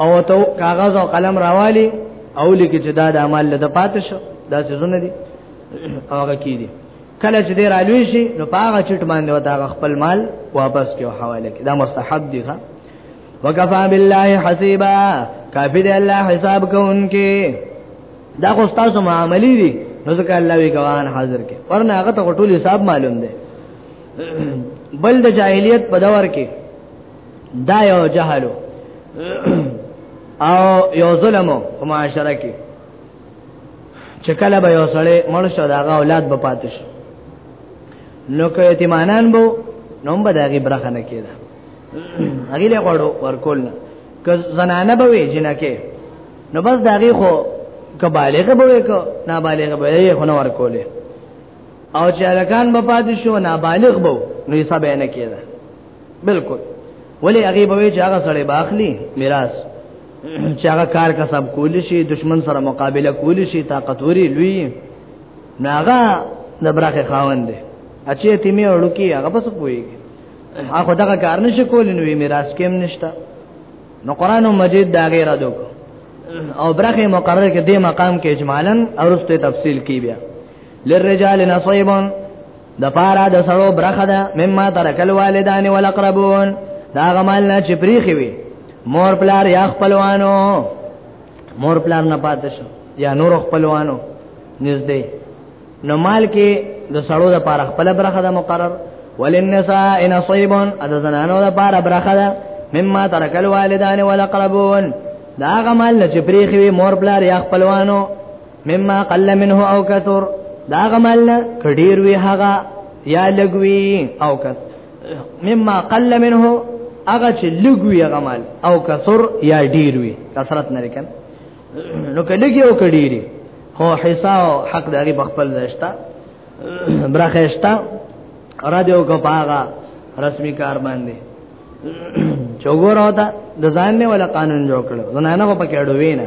او ته کاغذ او قلم راوالی او لیکي چې دا د عمل له پاتې شو دا څه زونه دي هغه کی دي کله چې ډیر علوی شي نو پاغه چټ باندې وتا خپل مال واپس کیو حواله کی دا مستحب دي ښا وکفا بالله حسیبا کافی دی الله حساب کوونکی دا خو تاسو معاملې دي نو ځکه الله وی ګوان حاضر کې ورنه هغه ته ټول حساب معلوم دی بل د جاهلیت په دور کې دا یو جهل او یو ظلم په معاشره کې چې کله به یو سړی مړ شو دا اولاد به پاتې شي نو که یتیمانان بو نو به داغي برخه نه کېده هغه له غړو ورکول نه که زنانه به وي جنکه نو بس داغي خو که بالغ به وي که نابالغ به یې خو نه ورکولې او چې الکان به پاتې شو نابالغ بو نو یې سبا نه کېده بالکل ولی هغه به چې هغه سړی باخلی میراث چې هغه کار کسب کول شي دشمن سره مقابله کول شي طاقتوري لوی ناغه د برخه خاوند دی اچې تیمه ورکی هغه پس پويږي هغه دغه کار نشي کول نو میراث کېم نشتا نو قران مجید دا غیر ادو او برخه مقرره کې د مقام کې اجمالاً اورسته تفصیل کی بیا للرجال نصيبون د پاره د سړو برخه ده مما ترکل والدان والاقربون دا غمال نه چې پریخي وي مور پلار یا خپلوانو مور پلار نه پاتې شو یا نور خپلوانو نږدې نو مال کې د سړو د پاره خپل برخه ده مقرر وللنساء نصيب اذ زنانو د پاره برخه ده مما ترکل والدان والاقربون دا غمال نه چې پریخي وي مور پلار یا خپلوانو مما قل منه او کثر دا غمل کډیر وی هغه یا لګوی او کثر مما قل منه هغه چې لګوی هغه مال او کثر یا ډیر وی کثرت نه لیکن نو کلګي او کډیری خو حساب حق دغه بخپل زشتا برخشتا را دیو کو پاغا رسمی کار باندې چوغور وتا د ځان نه ولا قانون جوړ کړو زنانه په کې اډوي نه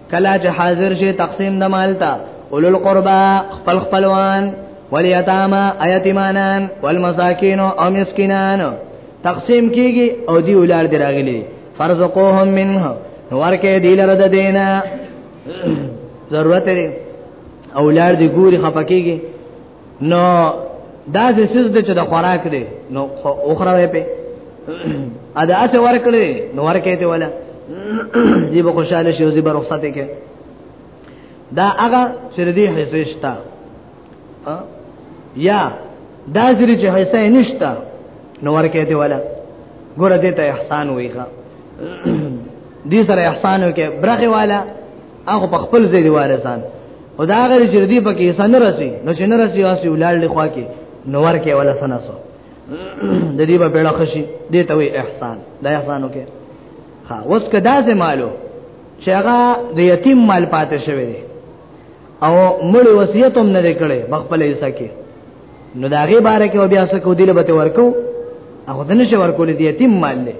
کلا چې حاضر شي تقسیم د مال ته اول القربا خپل خپلوان ولیتاما ایتیمانان والمساکین او مسکینان تقسیم کیږي او دی ولار دی راغلي فرزقوهم منه ورکه دی لره د دینا ضرورت دی اولاد دی ګوري خپکیږي نو دا چې سیز دې چې د خوراک دې نو اوخره وې په ادا اسه ورکړې نو ورکې ته ولا دې به خوشاله شي او دې به رخصت کې دا هغه چې دې حصے شتا یا دا چې حصے نشتا نو ورکې ته ولا ګور دې ته احسان وېخه دې سره احسان وکې برخه والا هغه په خپل ځای دی وارثان خدا غیر چې دې پکې انسان نه رسی نو چې نه رسی واسي ولال له خوا کې نو ورکه ولا سناسو د دې په پیړه خشي دې ته وي احسان دا احسانو کې ها اوس کدا سه مالو چې هغه د یتیم مال پاتې شوی دی او مړ وصیت هم نه کړي بخپل یې سکه نو داغه باره کې بیا څه کو دی لبته ورکو هغه دنه شو ورکول دی یتیم مال دی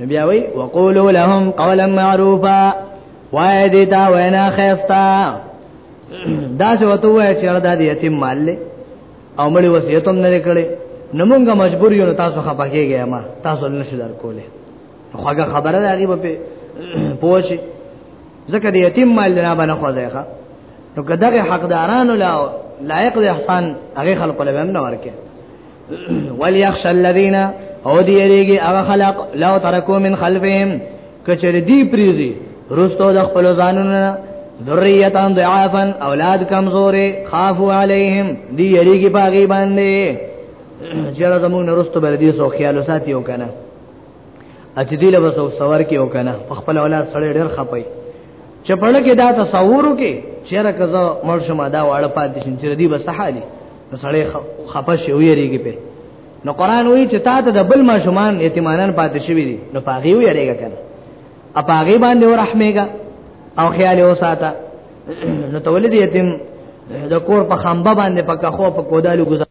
نو بیا وی وقولو لهم قولا معروفا وای دې تا وینا خیفتا دا څه وته وای چې دا دې یتیم مال له او مړي وصیت هم نه کړي نو مونږه مجبور یو تاسو خپه کېږئ ما تاسو نه شي در کوله خوګه خبره ده غیب په پوښ ځکه دې یتیم مال نه باندې خو ځایخه نو کداغه حقدارانو لا لایق د احسان هغه خلق له هم نه ورکه وليخشى الذين او دی یریږي هغه خلق لو ترکو من خلفهم کچر دی پریزي رستو د خپل ځانونو ذریتان ضعافا اولاد کمزورې خافو علیهم دی یریږي باغی باندې چیرې زموږ نرستو بر دې سو خیال ساتي او کنه اته دی له وسو سوار کې وکنه په خپل اولاد سره ډېر خپای چې په لکه دا تصور وکي چیرې کزه مرشم دا واړه پاتې شین چې دی به صحالي نو سړی خپه شي ویریږي په نو قران وی چې تا ته د بل ما شومان یتیمانان پاتې شوی دي نو پاغي ویریږي کنه اپاغي باندې ورحمېګا او خیال وساته نو تولید یتیم د کور په خمبه باندې پکا خو په کودالو گزار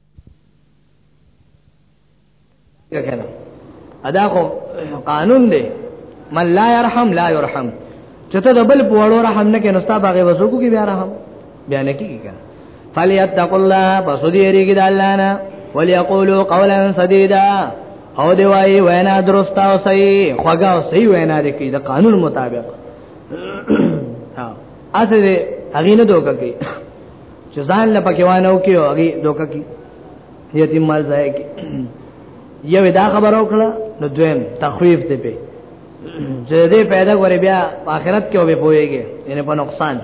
کنه ادا خو قانون دی من لا يرحم لا يرحم چته د بل په وړو رحم نه کینو ستا باغې وسوکو کې بیا رحم بیا نه کیږي کنه فلیتق الله پس دې ریګی د الله نه وليقولوا قولا سديدا او دی وای وینا درست او صحیح خوګه او صحیح وینا دې کې د قانون مطابق ها اته دې هغه نه دوکه کې چې ځان له پکې وانه او کې هغه دوکه کې یتیم مال ځای کې یو دا خبر او کړه نو دویم تخویف دی په چې دې پیدا غوري بیا آخرت کې وبې پويږي یعنی په نقصان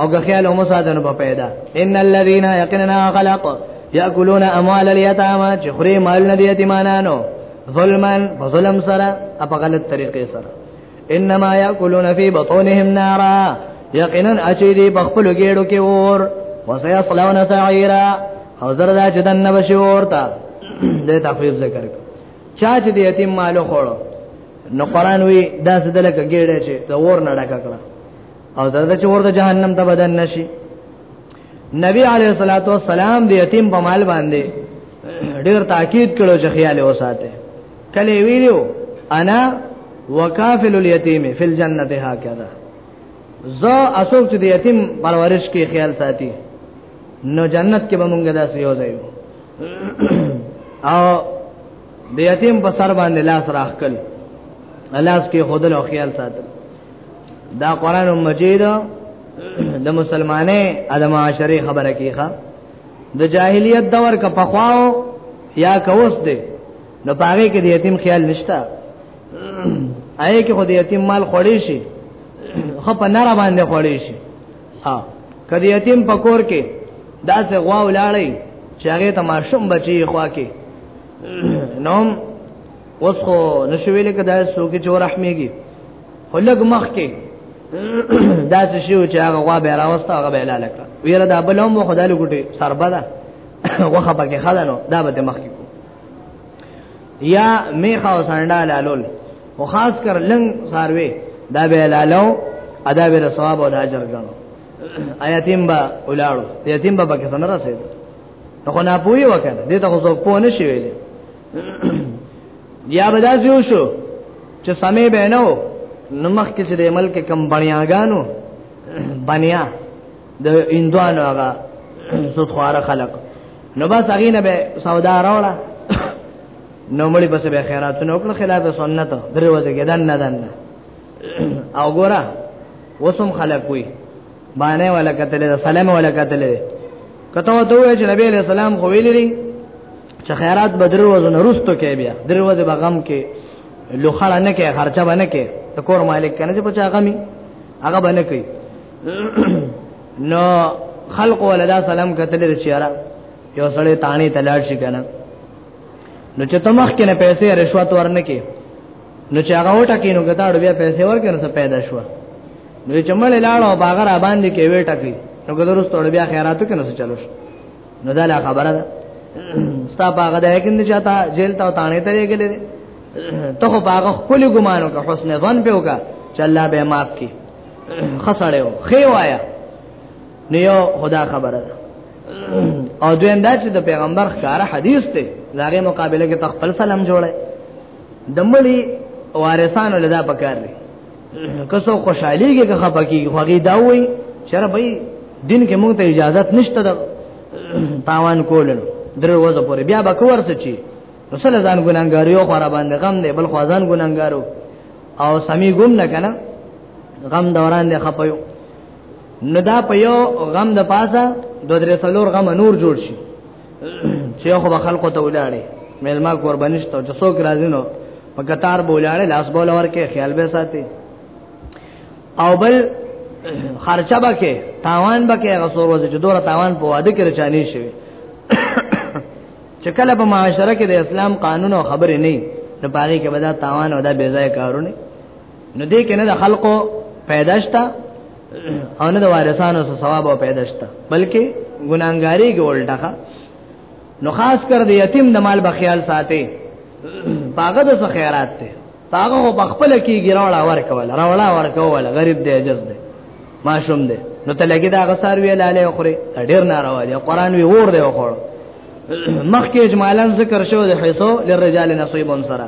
او که خیال هم ساده په پیدا ان الذين يقننا خلق ياكلون اموال اليتامى چې خوري مال نه دي یتیمانانو ظلمن فظلم سره په غلط طریقې سره انما یاکلون فی بطونهم نارا یقینا اچی دی بخپل ګیړو کې اور وسیصلون سعیرا او زردا چې دنه بشي ورته د تخفیف ذکر چا چې د یتیم مال خوړو نو قران وی دا سدل کګیړه چې ته ور نه ډکا کړه او زردا چې ورته جهنم ته بدن نشي نبی علیہ الصلوۃ والسلام د یتیم په مال باندې ډیر تاکید کړو چې خیال وساته کله ویلو انا وکافل الیتیم فی الجنه هکذا ز اسوک چې د یتیم پرورش کې خیال ساتي نو جنت کې به مونږه داسې یو ځای او د یتیم په سر باندې لاس راخکل لاس کې خودل او خیال ساتل دا قران مجید د مسلمانې ادم معاشري خبره کیخه د جاهلیت دور کا پخواو یا کوس دی نو پاره کې د یتیم خیال نشتا آئے کې خو د یتیم مال خوړې شي خو په نار باندې خوړې شي ها کدی یتیم پکور کې دا سه غوا ولاړی چې هغه ته ماشوم بچي خوا کې نوم اوس خو نشویل کدا سوګي جو رحمېږي خلګ مخ کې دا څه شو چې هغه غوا به راوسته هغه به لاله کړ ویره دا بلوم خدای لګټي سربدا وخه پکې خلانو دا به مخ کې یا میخه او سانډا لالول او خاص کر لنګ ساروي دا به لالو ادا به ثواب او اجر غنو آیاتیم با ولاړو یتیم با پکې سن رسید نو خو نه پوي وکړه دې ته خو څوک پوه نه شي ویل یا به داسې وشو چې سمې به نه نو مخ کې چې د ملک کم بنیاګانو بنیا د اندوانو هغه سود خواره خلق نو بس هغه نه به سودا راوړه نو مړي پس به خیرات نو کړ خلاف سنت درې وځه کېدان نه دان او ګورا وسم خلق وي باندې ولا کتل سلام ولا کتل کته وته وی چې نبی علیہ السلام خو ویلي چې خیرات بدر وځو نه رستو کې بیا درې وځه بغم کې لوخړه نه کې خرچه باندې کې کور مالک کنه چې پچا غمي هغه باندې کوي نو خلق ولدا سلام کتل د چیرې یو سړی تانی تلاړ شي کنه نو چې تمخ کې نه پیسې رشوت ورنه کې نو چې هغه وټه کې نو ګټاړو بیا پیسې ورکړنه څه پیدا شو نو چې مړ لاړو باغ را باندې کې وټه کې نو ګذروس توړ بیا خیراتو کې نو څه چلو شو نو دا لا خبره ده ستا باغ ده کې نه چاته جیل ته تانه ته لګلې ته خو باغ خپل ګمانو که حسن ظن په وکا چې الله به معاف کړي خسړیو خې وایا نو یو خدا خبره ده او دویم دا چې د پیغمبر ښکارا حدیث ته داغه مقابله کې تخپل سلام جوړه دمړي وارثانو لدا پکار دي کسو خوشحالي کې خپه کې خوږي دا وي چر به دین کې موږ ته اجازه نشته د تاوان کولن درو وځه پورې بیا به کور څه چی رسول ځان ګناګاریو خورا باندې غم دی بل خوازان ګناګارو او سمي ګم نه کنه غم دوران دی خپيو نو دا په یو غم د پاسه دو درې څلور غم نور جوړ شي چې خو به خلکو ته ولاړې مېلما قربانیشت او څوک راځي نو په قطار بولاړې لاس بول ورکه خیال به ساتي او بل خرچه بکې تاوان بکې غسور وځي چې دوره تاوان په واده کې رچانی شي چې کله په معاشره کې د اسلام قانون او خبرې نه نو پاره کې بدا تاوان او دا بې ځای کارونه نو دې کې نه د خلقو پیداشتا او نه د وارثانو سره ثواب او پیداشتا بلکې ګناګاری کې الټه نو خاص کر د یتیم د مال بخیال ساتي پاګه د خیرات ته هغه په خپل کې ګراوړه ورکول راوړه ورکول غریب دی عجز دی ماشوم دی نو ته لګي دا غسار وی لاله خوري ډیر ناروا دی قران وی ور دی خور مخکې اجمالا ذکر شو د حصو للرجال نصيب سره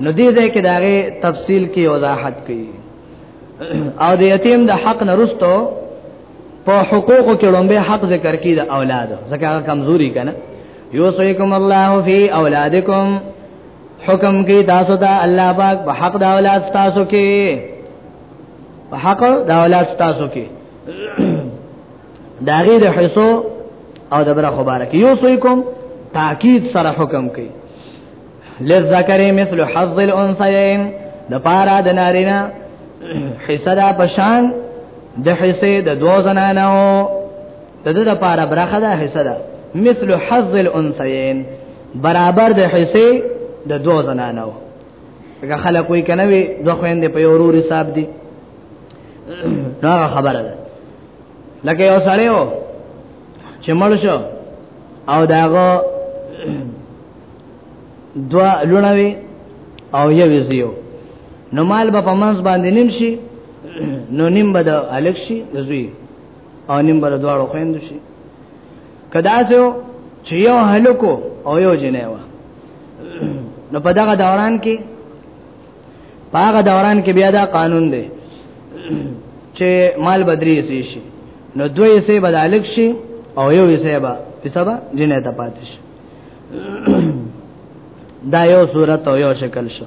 نو دې ځای کې داغه تفصیل کې وضاحت کړي او د یتیم د حق نه رستو په حقوقو کې لومبه حق ذکر کړي د اولاد ځکه کمزوري کنه یوسیکم الله فی اولادکم حکم کی تاسو ته الله پاک په حق دا اولاد تاسو کې په حق دا اولاد تاسو کې دا غیر حصو او د بره خبره کې یو سوی کوم تاکید سره حکم کوي للذکر مثل حظ الانثيين د پارا د نارینا حصہ دا پشان د حصے د دو زنانو د دې لپاره برخه ده حصہ ده مثل حظ الانثيين برابر د حصے د دوه زنانو هغه خلک وی کنه وی دوه خويندې په اوروري صاحب دي دا خبره ده لکه یو سړی و چې مړ شو او داغه دوا لونوي او یو زیو نو مال به په منځ باندې نیم شي نو نیم به د الکشي زوی او نیم بل دواړو خويند شي کدا سو چې یو هلکو او یو جنې و نو په دغه دوران کې پاغه دوران کې بیا دا قانون دی چې مال بدري سي شي نو دوی سه بدالک شي او یو سه با پسبا جنې ته پاتش دا یو صورت او یو شکل شو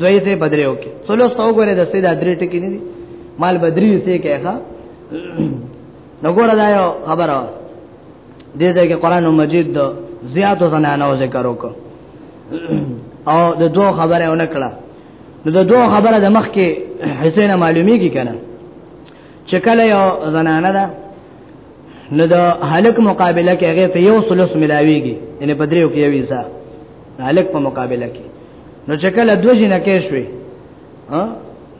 دوی ته بدریو کې سلو ستو غره د سیدا درې ټکی نه دي مال بدری ته کې ښا نو ګور دا یو خبره دې دې کې قران مجید د زیاتو زنانو ذکر وکړو او د دوه خبره ونکړه نو د دوه خبره د مخ کې حسین معلومیږي کنه چې کله یو زنانه ده نو د هلک مقابله کې هغه ته یو سلس ملاويږي یعنی بدریو کې یو ویسا الک په مقابله کې نو چې کله دوه جنہ کې شوي ها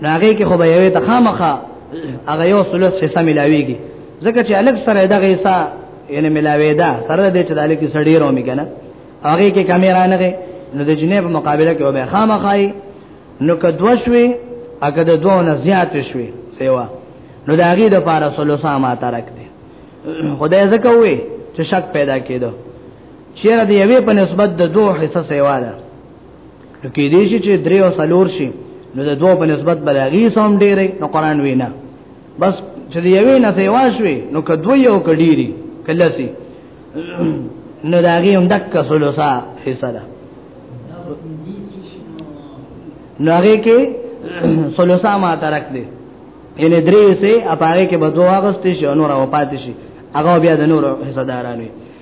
ناګه کې خو به یوې ته خامخه هغه یو سلوس چې سم ملاويږي ځکه چې الک سره دغه حصہ یعنی ملاوي ده سره دې چې الک سړی رومي کنه هغه کې کیمرا نه غي نو د جنې په مقابله کې به خامخای نو که دوه شوي اګه د دوه نه زیات شوي سیوا نو د هغه د پاره سلوسه ما ترک دي خدای زکه وي چې شک پیدا کېدو چیرې دی یوې په نسبت د دوه حصہ سیوا ده کې دې شي چې درې او څلور شي نو د دوه په نسبت بلاغي سوم ډېرې نو قران وینا بس چې دی یوې نه سیوا شوي نو کدوې یو کډيري کله سي نو داګه هم دک سلوسا حصہ ده نو هغه کې سلوسا ما ترک دي ان درې سه اپاره کې بدو واغستې شي نور او پاتې شي هغه بیا د نور حصہ دارانوي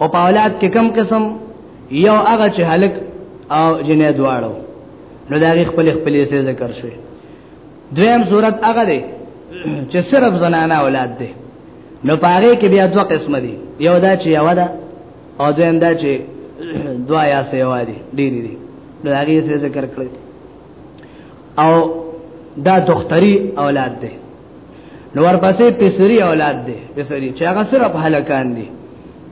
او په اولاد کې کم قسم یو هغه چې هلک او جنې دواړو نو دا غي خپل خپل یې ذکر شوی دویم صورت هغه دی چې صرف زنانه اولاد دی نو پاره کې بیا دوه قسم دي یو دا چې یو ده او دویم دا چې دوا یا سیوا دي ډی ډی دي نو هغه یې ذکر کړی او دا دختری اولاد دی نو ورپسې پسری اولاد دی پسری چې هغه صرف هلکان دي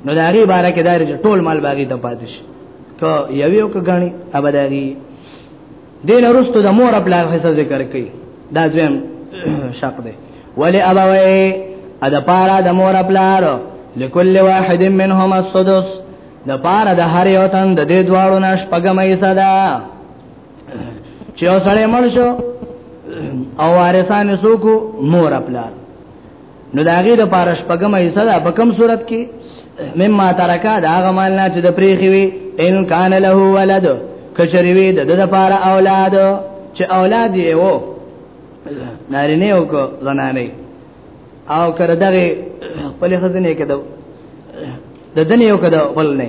نو دا غي بارا کې دار چې ټول مال باغی ته پاتش که یوی او که غاڼي ابداري دین ورستو د مور خپل حصہ ذکر کړي دا ځم شق دی ولی ابوي ادا پارا د مور خپل لكل واحد منهم السدس د پارا د هر یو تن د دې دواړو نش پګمې صدا چې اوسړې مړ شو او وارثان څوک مور خپل نو دا غي د پارش پګم ایسه دا په کوم صورت کې مما ترکا دا غمال نه چې د پریخي وي ان کان له ولد کچری وي د د پار اولاد چې اولاد یې وو نارینه او کو زنانه او کړه دغه خپل خزنه کې د دنه یو کده خپل نه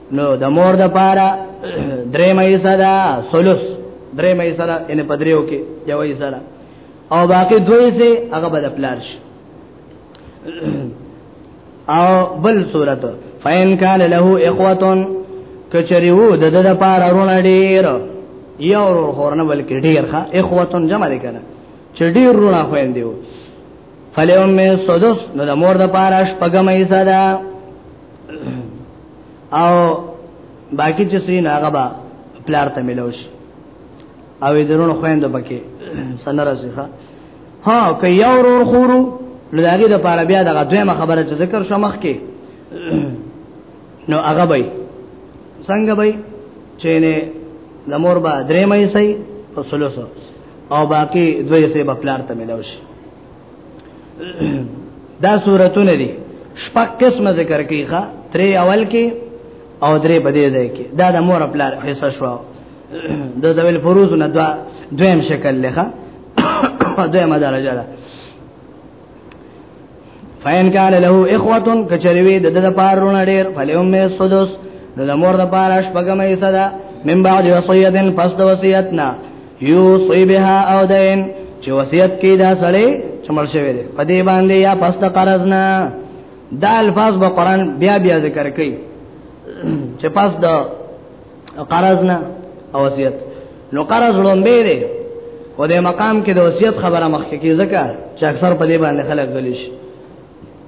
نو د مور د پاره درې مې صدا سلوس درې مې صدا ان پدریو کې یوې صدا او باقی دوی سي هغه بد پلار شي او بل صورت فین کان له اخوتن کچریو د د پاره رونه ډیر یو خورنه بلکې ډیر ښه اخوتن جمع دي کنه چې ډیر رونه خويندیو فلیوم سدس نو د مور د پاره شپږمې صدا او باقی چې سین هغه با پلار ته ملوش او زرونو خويند پکې سنره ځخه ها که یو ورور خورو لږه د پاره بیا دغه دویمه خبره چې ذکر شو مخ کې نو هغه به څنګه به چې نه د مور با درې مې سي او سلوسو او باقی دوی سه په پلار ته ملوش دا سورتونه دي شپږ قسمه ذکر کوي ښا ترې اول کې او درې بدې ځای کې دا د مور خپل حصہ شو د ذویل فروز نه دوا دویم شکل لخه دویمه درجه ده فین کان له اخوه کچریوی د د پارونه ډیر فلیوم می سدس نو د مور د پاره شپږمې صدا من بعد وصیتن پس د وصیتنا یوصی بها او دین چې وصیت کې دا سړی چمړ شوی دی په دې باندې یا پس د قرض نه دا الفاظ به قران بیا بیا ذکر کوي چې پس د قرض نه او وصیت نو قرض لومبه دی او د مقام کې د وصیت خبره مخکې کې ځکه چې اکثر په دې باندې خلک غلی شي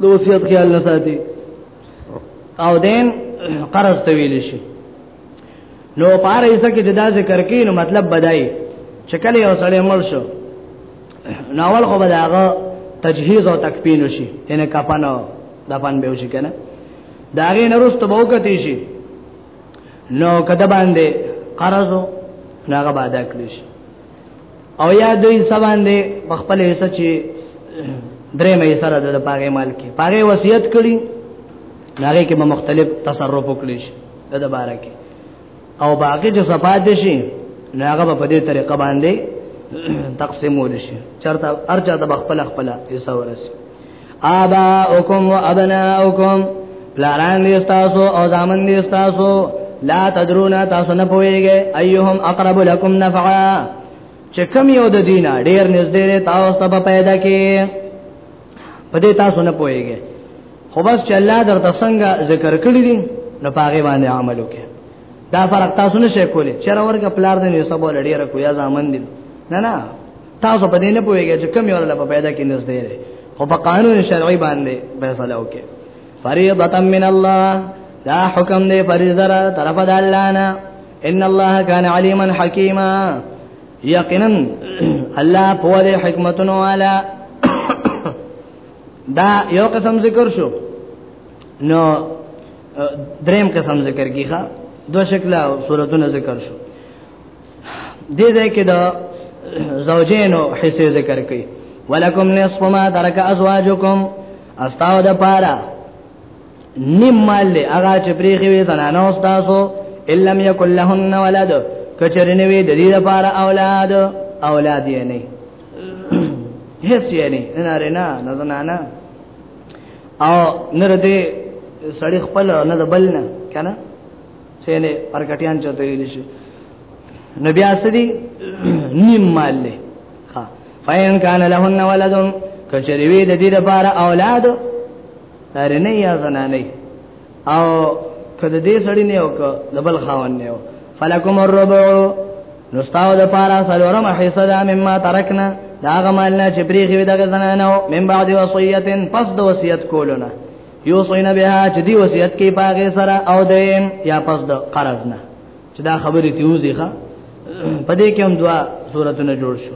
د وصیت خیال نه ساتي او دین قرض ته ویل شي نو پاره یې څکه جدا ذکر کین نو مطلب بدای چې کله یو سړی مړ شو نو اول خو بداغه تجهیز او تکفین شي ان کفن او دفن به وشي کنه دا غي نرست به وکتی شي نو کده باندې قرض ناغه باندې کړی شي او یا دوی سبان دې خپل حصہ چې درې مې سره د پاګې مال کې پاګې وصیت کړی ناغه کې به مختلف تصرف وکړي شي د دوباره کې او باقي چې صفات شي نو هغه په دې طریقه باندې تقسیمول شي چرته ارجا د خپل خپل حصہ ورسي آباؤکم و ابناؤکم پلاران دې تاسو او زامن دې تاسو لا تدرون تاسو نه پويږئ ايهم اقرب لكم نفعا چې کم یو د دینه ډیر نږدې تاسو ته پیدا کې په دې تاسو نه پوهیږئ خو بس چې الله درته څنګه ذکر کړی دي نو پاغه باندې عمل وکړئ دا فرق تاسو نه شئ کولی چیرې ورګه پلار دې نه سبا لړی را کویا ځامن دي نه نه تاسو په دې نه پوهیږئ چې کوم یو لپاره پیدا کې نس دی خو په قانون شرعي باندې فیصله وکړئ فریضه من الله دا حکم دې فریضه طرف د الله نه ان الله کان علیما حکیما یقینا الله په دې حکمتونو والا دا یو قسم ذکر شو نو دریم قسم ذکر کیخه دو شکل صورتونه ذکر شو دې ځای کې دا زوجینو حصے ذکر کړي ولکم نصف ما ترک ازواجکم استاو د پاره نیم مال له هغه چې پریخي وي زنانه او تاسو الا یکل لهن ولد کچرنه وي د دې لپاره اولاد اولاد یې نه هیڅ یې نه نارینه نه زنانه او نر دې سړی خپل نه د بل نه کنه چې نه پرکټیان چته ویل شي نبی اسدی نیم مال له ها فین کان لهن ولدم کچری وی د دې لپاره اولاد نارینه یا زنانه او کده دې سړی نه او که دبل خاون نه او فلکم الربع نو ستاو د پارا سلورم حصہ دا مما ترکنا دا غمالنا چې پریخي دغه زنانه او من بعد وصیتن پس د وصیت کولونه یو صینه بها چې دی وصیت کې پاګه سره او دین یا پس د قرض نه چې دا خبرې تیوزي ښا پدې کې هم دوا صورتونه جوړ شو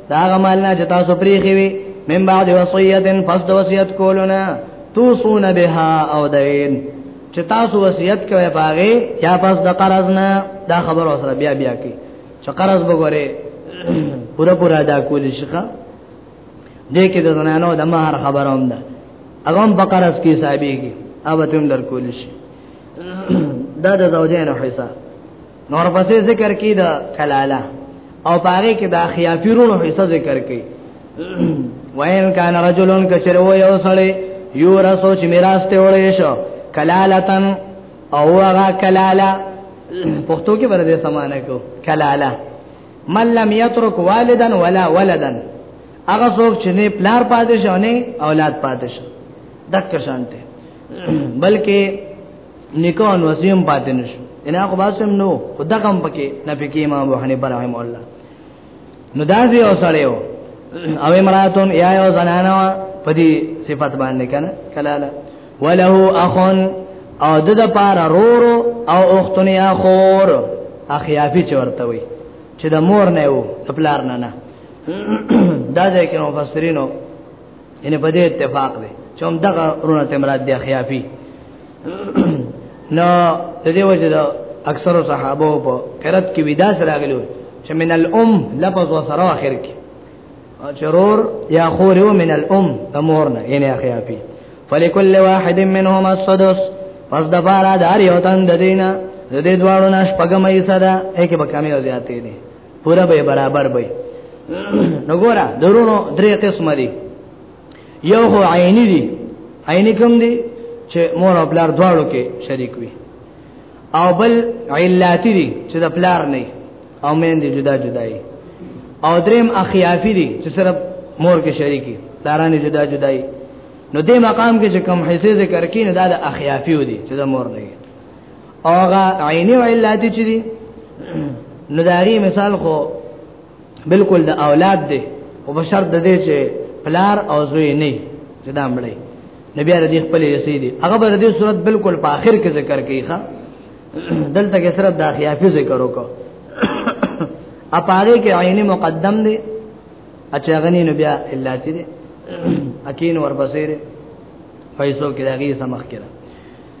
دا غمال نه چې تاسو پریخي وي من بعد وصیت پس د وصیت کولونه توصون بها او دین چې تاسو وصیت کوي باغې یا پس د قرض نه دا خبر اوسره بیا بیا کی چې قرض وګوره پورا پورا ادا کولی شيخه دې کې د زنانو د مہر خبر هم ده هغه هم بقرض کې صاحبېږي اوبه تم در کولی شي دا د زوجین حصہ نور پسې ذکر کی دا کلاله او پاره کې دا خیافیرونو حصہ ذکر کړي وین کان رجلون کچرو یو سړی یو رسو چې میراث ته وړې شو کلالتن او هغه کلاله پښتو کې ورته سمانه کو کلاله من لم یترک والدا ولا ولدا هغه څوک چې نه پلار پاتې شو نه اولاد پاتې شو دک شانته بلکې نکاح نو سیم پاتې نشو ان هغه باسم نو خدا کم پکې نه پکې امام ابو حنیفه رحم الله نو دا دی او سره یو او امراتون یا یو زنانه په دې صفات باندې کنه کلاله وله اخون او د د پاره رورو او اختن یا خور اخیافی چورته وي چې د مور نه وو د پلار نه نه دا ځکه نو فسرینو ان په دې اتفاق دی چې هم دغه رونه تمراد دی خیافي نو د دې وجه دا اکثر صحابه په قرات کې ودا سره غلو چې من الام لفظ وسره اخر کې چرور یا خور من الام امور نه یعنی خیافي فلکل واحد منهم السدس پس د بارا دار یو تن د دینه د دې دواړو نش پګمې صدا اکه بکامي او زیاتې دي پورا به برابر وي نو ګورا درونو درې قسم دي یو هو عینی دي عینی کوم دي چې مور او پلار دواړو کې شریک وي او بل علاتی دي چې د پلار نه او مین دي جدا جدا دي او دریم اخیافی دي چې صرف مور کې شریکي دارانه جدا جدا دي نو دې مقام کې چې کم حصے ذکر کین دا د اخیافی ودي چې د مور نه اوغه عینی علت چې دي نو داری مثال خو بالکل د اولاد دی او په شرط د دې چې پلار او زوی نه چې دا مړی نبی علی دې خپل یې سیدی هغه بر دې صورت بالکل په اخر کې ذکر کوي ښا دلته کې صرف د خیافي ذکر وکړو اپاره کې عین مقدم دی اچھا غنی نو بیا الا چې دی اکین ور بصیره پیسو کې دغه سمخ کړه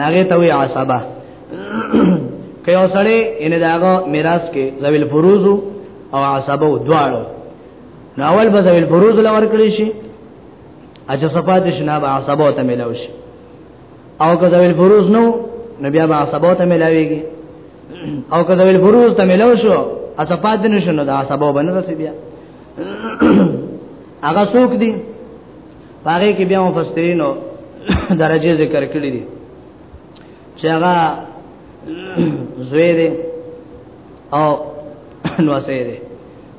ناغه ته وی عصبه که یو سړی ان داغه میراث کې ذویل فروز او عصبه دواړو ناول به ذویل فروز لور کړی شي اجه صفات شنه به عصبه ته ملاوي شي او که ذویل فروز نو نبي به عصبه ته ملاويږي او که ذویل فروز ته ملاو شو اصفات نشنو دا عصبه باندې رسي بیا هغه څوک دي پاره کې بیا مفسرینو درجه ذکر کړی دي چې هغه زوی دی او نو سه دی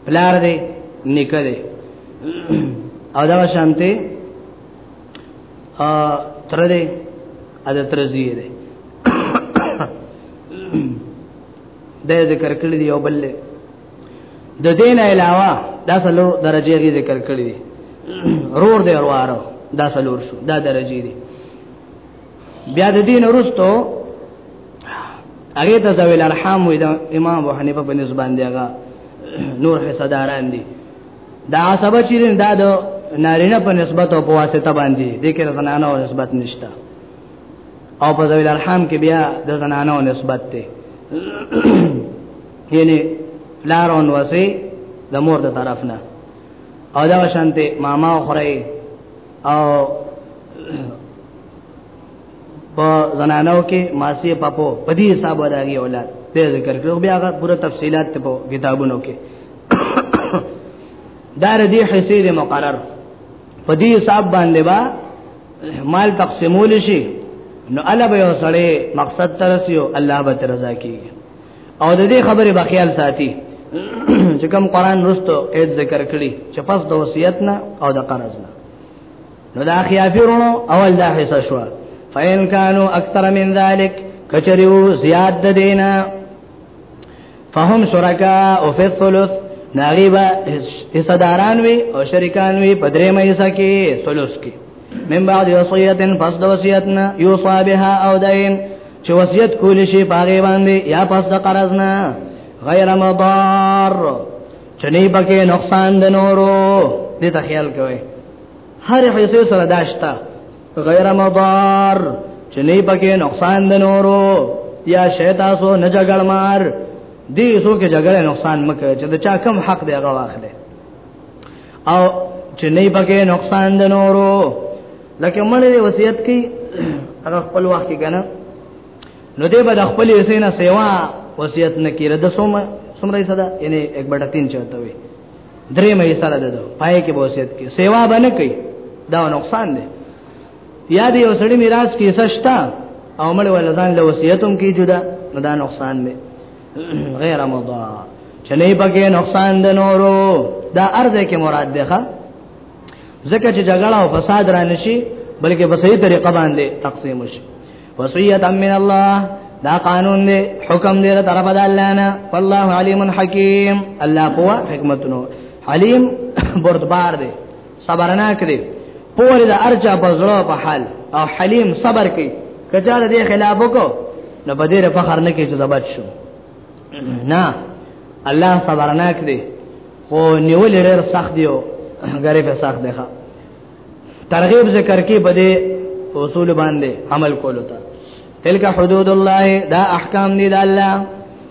پلار دی نیکه دی او دا شانته ا تر دې ا د تر زی دې د ذکر کړی دی او بل د دین علاوه دا سلو درجه غي ذکر کړی دي رور دی ورواره دا سلور شو دا درجه دي بیا د دین ورستو هغه ته ذویل ارحام وې د امام ابو حنیفه په نسبت باندې هغه نور حصداران دي دا سبب چې دا د نارینه په نسبت او په واسطه باندې د کې زنانه او نسبت نشته او په ذویل ارحام کې بیا د زنانه او نسبت ته یعنی پلار اون وسی د مور د طرف نه او دا شانته ماما خوري او په زنانو کې ماسی پپو په دې حساب وداږي اولاد دې ذکر کړو بیا هغه پوره تفصيلات ته په کتابونو کې دا ردی حصے دې مقرر په دې حساب باندې با مال تقسیمول شي نو الله به وسړې مقصد ترسيو الله به ترضا کیږي او د دې خبرې بخیال ساتي چې کوم قران رستو ایت ذکر کړي چې پس د وصیت نه او د قرض نه نو دا خیافیرونو اول دا حصہ شو فین کانو اکثر من ذلک کچریو زیاد د دینا فهم شرکا او فی الثلث ناغیبا حصہ داران وی او شریکان وی پدری مې حصہ کې ثلث کې من بعد وصیت پس د وصیتنا یوصا بها او دین چې وصیت کول شي پاره باندې یا پس د قرضنا غیر مضار چنی پکې نقصان د نورو دې ته خیال کوي هر حصے سره داشتا غیر مضار چنی پکې نقصان د نورو یا شیطا سو نه جګړ مار دې سو کې جګړه نقصان مکه چې د چا کم حق دی هغه واخلې او چې نه پکې نقصان د نورو لکه مړ دی وصیت کوي هغه خپل وخت کې کنه نو دې به خپل حسینه سیوا وصیت نه کړي د سوم سمره صدا یعنی 1 بټه 3 چاته وي درې مې سره ده پای کې به وصیت کوي سیوا باندې کوي دا نقصان دی یا دې وسړي میراث کې سشتا او مړ ولدان له وصیتوم کې جدا نو دا نقصان دی غیر مضا چلی پکې نقصان د نورو دا ارزه کې مراد ده ځکه چې جګړه او فساد را نشي بلکې په صحیح طریقه باندې تقسیم شي وصیت من الله دا قانون دی حکم دی طرف د الله نه والله علیم حکیم الله هو حکمتونو حلیم بردبار دی صبرناک دی پوری د ارچا په زړه په حال او حلیم صبر کوي کچاره دې خلاف وکړو نو په دې فخر نه کې چې زبر شو نه الله صبرناک دی خو نیول ډېر سخت دی او غریب سخت دی ترغیب ذکر کې بده اصول باندې عمل کولو ته تلک حدود الله دا احکام دی د الله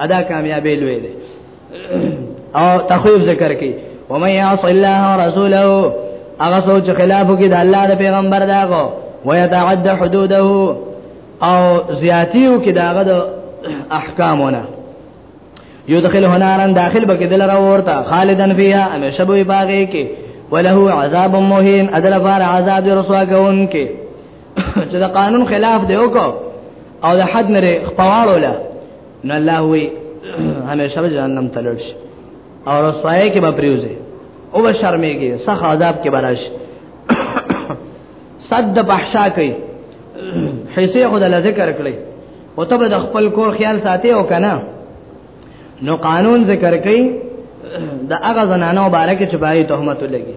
ادا کامیابې لوي دي او تخویف ذکر کوي ومن يعص الله ورسوله هغه سوچ خلافو کې د الله د پیغمبر داغو ويتعد حدوده او زیاتیو کې داغه د احکامونه یدخل هنارن داخل بکې دل را ورته خالدن فیها همیشه به باغې کې وله عذاب مهین ادل فار عذاب رسوا کون کې چې د قانون خلاف دی وکړو او د حد نه خپواړو له نو الله وی همیشه به جهنم تلل شي او رسوای کې به پریوزي او به شرمېږي سخت عذاب کې براش صد بحشا کوي حصے خود له ذکر کړی او ته د خپل کور خیال ساتي او کنه نو قانون ذکر کوي د هغه زنانو باره کې چې باید تهمت لګي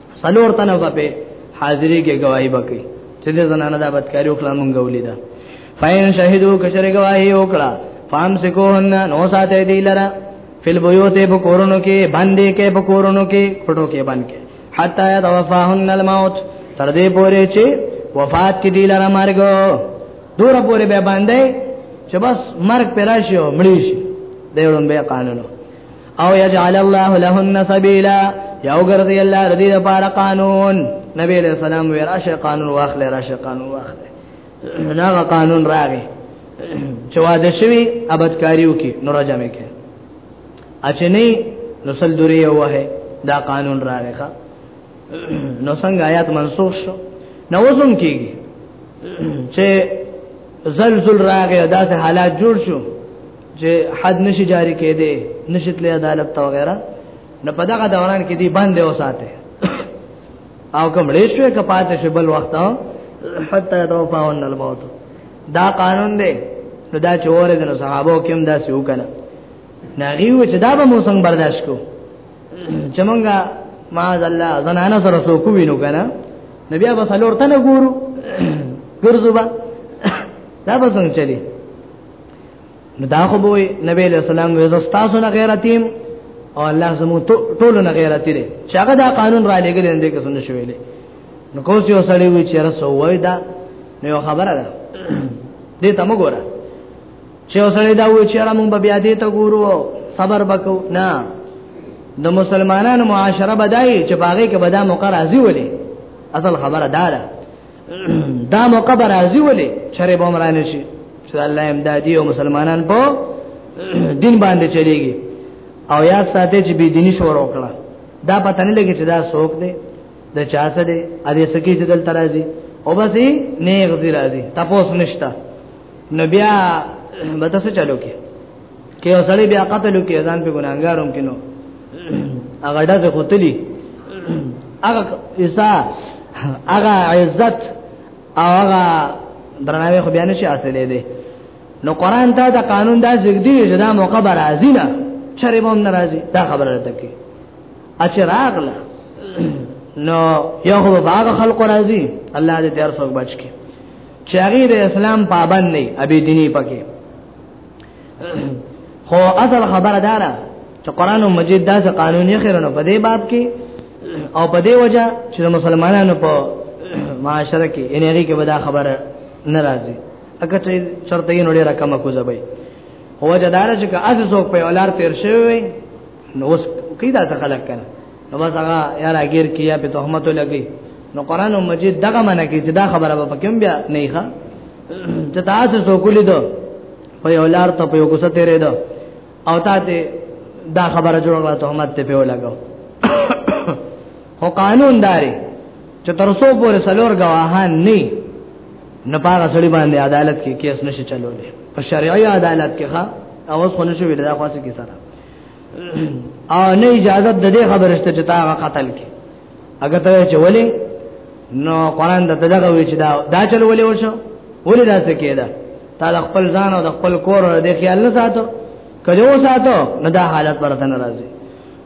سلور تنه په حاضری کې گواہی وکړي چې د زنانه د بدکاری او کلام غولې ده فاین شهیدو کشر گواہی وکړه فام سکوهن نو ساته دی لره فل بیوت په کورونو کې باندې کې په کورونو کې پټو کې باندې حتا توفاهن الموت تر دې پورې چې وفات کې دی لره مرګ دور پورې به باندې چې بس مرګ پراشي او مړی شي دیوړم به قانونو او یجعل الله لهن سبیلا یو ګرځي الله ردی د پار قانون نبی علیہ السلام وی راشه قانون واخله راشه قانون واخله ناغه قانون راغی چې واده شوی ابدکاریو کې نور جامې کې اچنی نو سل دوری وه دا قانون راغی نو څنګه آیات منسوخ شو نو وزم کیږي چې زلزل راغی داسې حالات جوړ شو چې حد نشي جاری کېده نشي تل عدالت ته وغیرہ نو په دغه دوران کې دی باندې وساته او کوم لې شوې کپاتې شې بل وخت حتی تو پاون الموت دا قانون دی نو دا چوره د صحابه کوم دا سیو کنه ناغي و چې دا به مو څنګه برداشت کو چې مونږه معاذ الله زنانه سره سو کو وینو کنه نبي ابا سلور ته نه ګورو ګرځو با دا به څنګه چلی نو دا خو به نبی له سلام وې زستاسو نه غیرتیم او الله زمو ټول نه غیرتی لري چې هغه دا قانون را لګل نه دي که څنګه شویلې نو کوس یو سړی وی چې رسو وای دا نو خبره ده دې تم ګوره چې اوسړي دا و چې را مونږ بیا دې ته ګورو صبر وکاو نه د مسلمانانو معاشره بدای چې باغې کې بدا موقع راځي ولې اصل خبره دا ده دا موقع راځي ولې چرې به عمران شي چې الله امدادي او مسلمانان په دین باندې چلیږي او یا ساته چې بي دیني شور وکړه دا پته نه لګي چې دا څوک دی د چا څه دی ا دې سکی چې دل ترازی او بس نه غزي راځي تاسو نشته نو بیا به تاسو چالو کې کې اوسړي بیا قتل کې ځان په ګناګاروم کینو هغه ډز خوتلی هغه ایسا هغه عزت او هغه درناوی خو بیا نشي حاصلې دي نو قران ته دا قانون دا زګدي چې دا موقع به راځي نه چرې به ناراضي دا خبره ده کې اچھا راغله نو یو هغه خلق راځي الله دې تیر څوک بچ کې چې هغه د اسلام پابند نه ابي دیني پکې خو اصل خبره دارا چې قران مجید دا څه قانوني خیرونه په دې باب کې او په دې وجہ چې مسلمانانو په معاشره کې انرژي کې ودا خبره ناراضي اګه چې چرته یې نړۍ رقم کوزبې هو جدار چې که از څوک په اولار تیر شوی نو اوس کی دا خلک کنه نو بس هغه یا راګیر کیا په تهمت لګی نو قران مجید دغه منه کی چې دا خبره به کوم بیا نه ښه چې تاسو سو کولی دو په یو لار ته په یو کوڅه تیرې دو او تاسو دا خبره جوړه تهمت ته پیو لګاو هو قانون داري چې تر څو پورې سلور گواهان نه نه پاګه سړي باندې عدالت کې کیس نشي چلولې په شرعي عدالت کې ښا اوس خو نشي ویل دا خاصه کې سره او نه اجازه د دې خبره شته چې تا قتل کې اګه ته چې ولې نو قران د دغه وی چې دا دا چل ولې وشو ولې دا څه کېده تا د خپل ځان او د خپل کور او د خیال نه ساتو کجو ساتو نو دا حالت برته ناراضي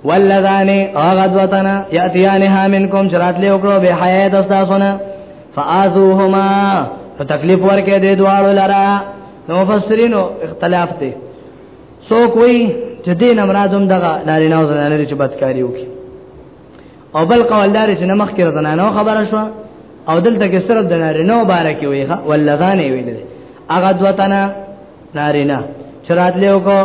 والذان اغدوتنا یاتیانها منکم شرات له وکړو به حیات استاسونه فازوهما فتکلیف ورکه دې دواړو لرا نو مفسرینو اختلاف دی څوک وایي چې دین امراض هم دغه نارینه او زنانه لري چې بدکاری وکړي او بل قول دار چې نمخ کې زنانه خبره شو او دلته کې صرف د نارینه مبارک وي ښا ولذان ویل هغه دوتنا نارینه چرات له کو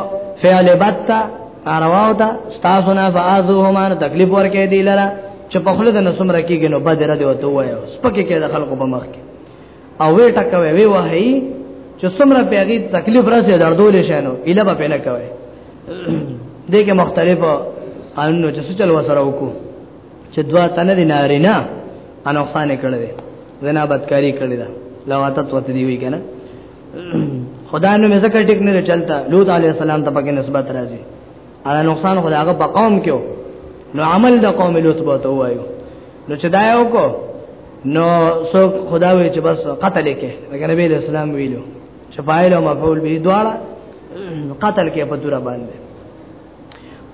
فعل بتا ارواو تا تاسو نه فازوهما تکلیف ورکې دی لره چې په خله د نسوم رکیږي نو بدره دی وته وایو سپکه کې د خلکو په مخ کې او وی ټکوي وی وهي چې څومره پیغي تکلیف راځي دردول شنو اله به پنه کوي دغه مختلفو قانونو چې سچل وسره وکړو چې دوا تنه دي نارینا انوخان کړل دي زنا بدکاری کړل دا لواتت وت دی وی کنه خدای نو مې زکه ټیک نه چلتا لوط علی السلام ته پکې نسبت راځي هغه نقصان خو هغه په قوم کې نو عمل د قوم لوط به ته وایو نو چې دا یو کو نو سو خدا وی چې بس قتل کې لکه نبی اسلام ویلو چې فاعل او مفعول به دواړه قتل کې په دوره باندې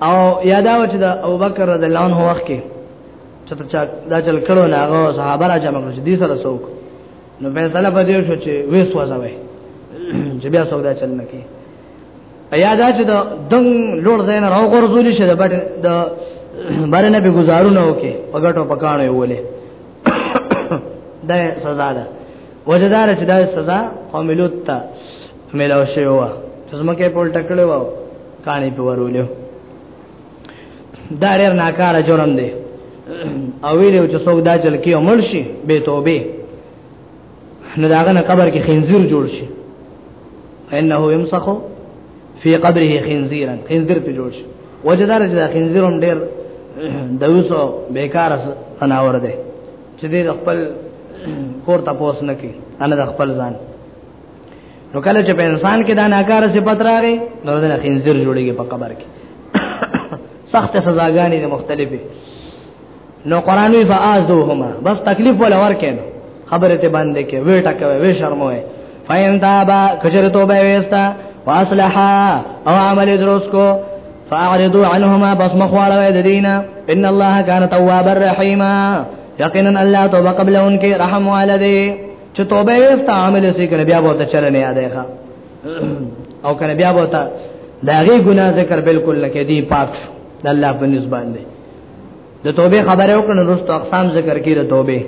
او یاداو چې د ابوبکر رضی الله عنه وخت کې چې تا دا چل کړو نه هغه صحابه را جمع کړو چې دې سره څوک نو فیصله پدې شو چې وېس وځوي چې بیا څوک دا چل نه کوي یا دا چې د دنګ لوړ ځای نه راو غورځول شي د بټ د بارنه به گزارونه وکي په ګټو پکانو یې ولې دا سزا ده وجدار چې دا سزا قوم لوط ته ملاو شي و زمکه په ټکړې و کانی په ورولې دا ډېر ناکاره جرم دی او ویلو چې څوک دا چل کې عمل شي به توبه نو داغه نه قبر کې خنزیر جوړ شي انه يمسخ في قبره خنزيرا خنزیر ته جوړ شي وجدار چې دا خنزیر هم ډېر دوسو بیکار سناور دی چې د خپل کور ته پوس نه کی ان د خپل ځان نو کله چې په انسان کې دا ناکار صفت راغی نو د خنزیر جوړیږي په قبر کې سخت سزاګانې مختلفه نو قران وی فازوهما بس تکلیف ولا ورکین خبره ته باندې کې وی ټکه وی شرموي فین تابا کجر توبه وستا واصلحا او عمل درس کو فاعرضوا عنهما بس مخواړه د دینا ان الله کان تواب الرحیم یقینا الله توبه قبل انکه رحم والده چې توبه وستا عمل سې کړه بیا بہت چلنه یادې ښا او کنه بیا بہت داغي ګناه ذکر بالکل لکه دی پاک د الله په نسبت دی د توبه خبره وکړه رستو اقسام ذکر کړي د توبه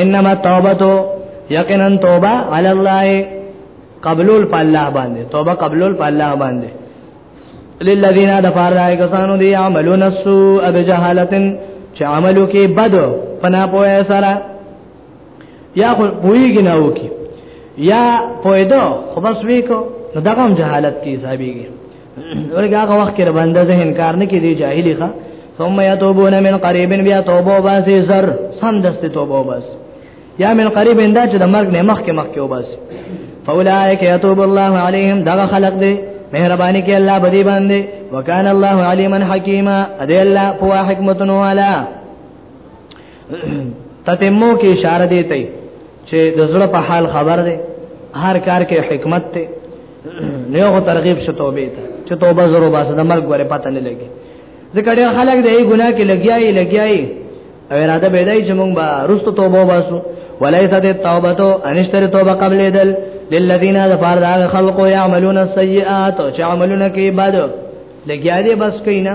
انما توبتو یقینا توبه علی الله قبلول په الله باندې توبه قبلول په الله باندې للذین دفار دای کسانو دی عملون السوء بجهالتن چې عملو کې بد پنا پوهه سره یا خو پویږي نه وکی یا پویدو خو بس ویکو نو دغه جهالت کې حسابيږي ورګه هغه وخت کې باندې ذهن کار نه کې دی جاهلی ښه ثم يتوبون من قريب بیا توبه باسي زر سم دست توبه بس یا من قريب انده چې د مرګ نه مخ کې مخ کې وبس فاولائک يتوب الله عليهم دا خلق دی مهرباني کې الله بدی باندې وکانه الله عليما حکیما ادي الله په حکمتونو والا تتمو کې اشاره دی ته چې د زړه په حال خبر دی هر کار کې حکمت ته نه یو ترغیب شو توبه ته چې توبه زرو باسه د مرګ غره پته نه لګي ځکه ډېر خلک د ای ګناه کې لګیاي لګیاي او اراده پیدا چې مونږ به رستو توبه واسو ولایت د توبه تو انشتر توبه قبل دل للذین ذا فرض هغه خلق یعملون السیئات چې عملونه کوي بد لګیا دي بس کینا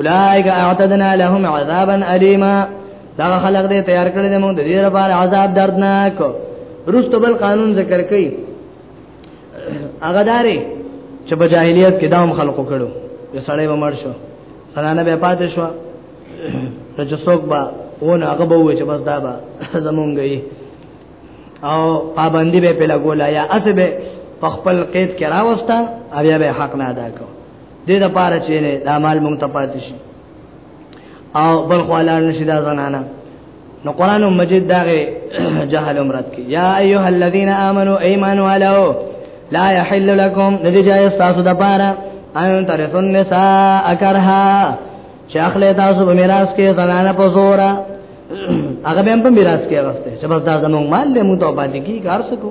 اولائک اعتدنا لهم عذابا الیما دا خلق دې تیار کړل موږ د دې لپاره عذاب دردناک رستو بل قانون ذکر کړي هغه داري چې په جاهلیت کې داوم خلقو کړو یو سړی به مړ شو سنانه به پاتې شو چې څوک به ونه هغه به وي چې بس دا به زمونږ او پابندي به په لګولا یا اسبه په خپل قید کې راوستا او یا به حق نه ادا کوي دې د پاره چې دا مال مونږ ته پاتې شي او بل خلال نشي دا زنانه نو قران مجید داغه جهل عمرت کی یا ایها الذین آمنو ایمان والو لا یحل لكم ندی جای تاسو د پاره ان ترثن نساء کرها چې اخله تاسو په میراث کې زنانه په زورا هغه به په میراث کې راځته چې بس دا زموږ مال له مو ته پاتې کی کار سکو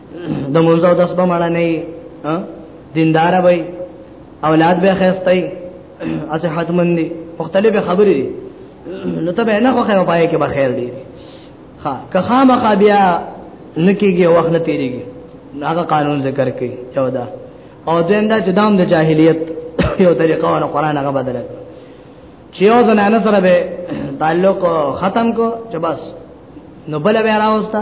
د مونږ او داس به مړ نه وي دیندار وي اولاد به خستای اسه حتمن دي مختلف خبرې دي نو ته به نه خو خیر پای کې به خیر دي ها که خامخا بیا نکیږي وخت نه تیریږي هغه قانون ذکر کوي 14 او دیندا چې دام د جاهلیت یو طریقه او قران هغه بدل چې یو زنانه سره به تعلق ختم کو چې بس نو بل به راوستا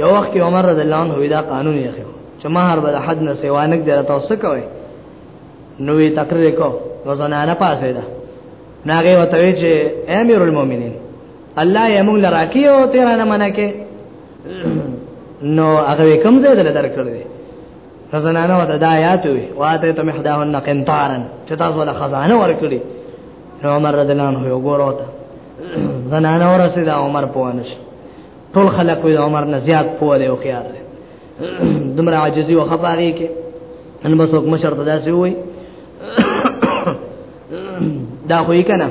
یو وخت کې عمر رضی الله عنه دا قانون یې خو چې مہر به حد نه سیوا نه کړی تاسو کوي نو وی تقریر کو نو زنانه پاسه ده ناغه وتوی چې امیر المؤمنین الله یې موږ لراکی او تیر نه منه کې نو هغه کوم ځای دل درکړل دي زنانه وته دا آیات وی واته ته محداهن قنطارن چې تاسو له خزانه ورکړي نو عمر رضی الله عنه وګوروته زنانه ورسېده عمر پوانش ټول خلک وي عمر نه زیات پوه دی او خيار دی دومره عاجزي او خبرې کې ان بس وک مشر ته داسې وي دا خو یې کنه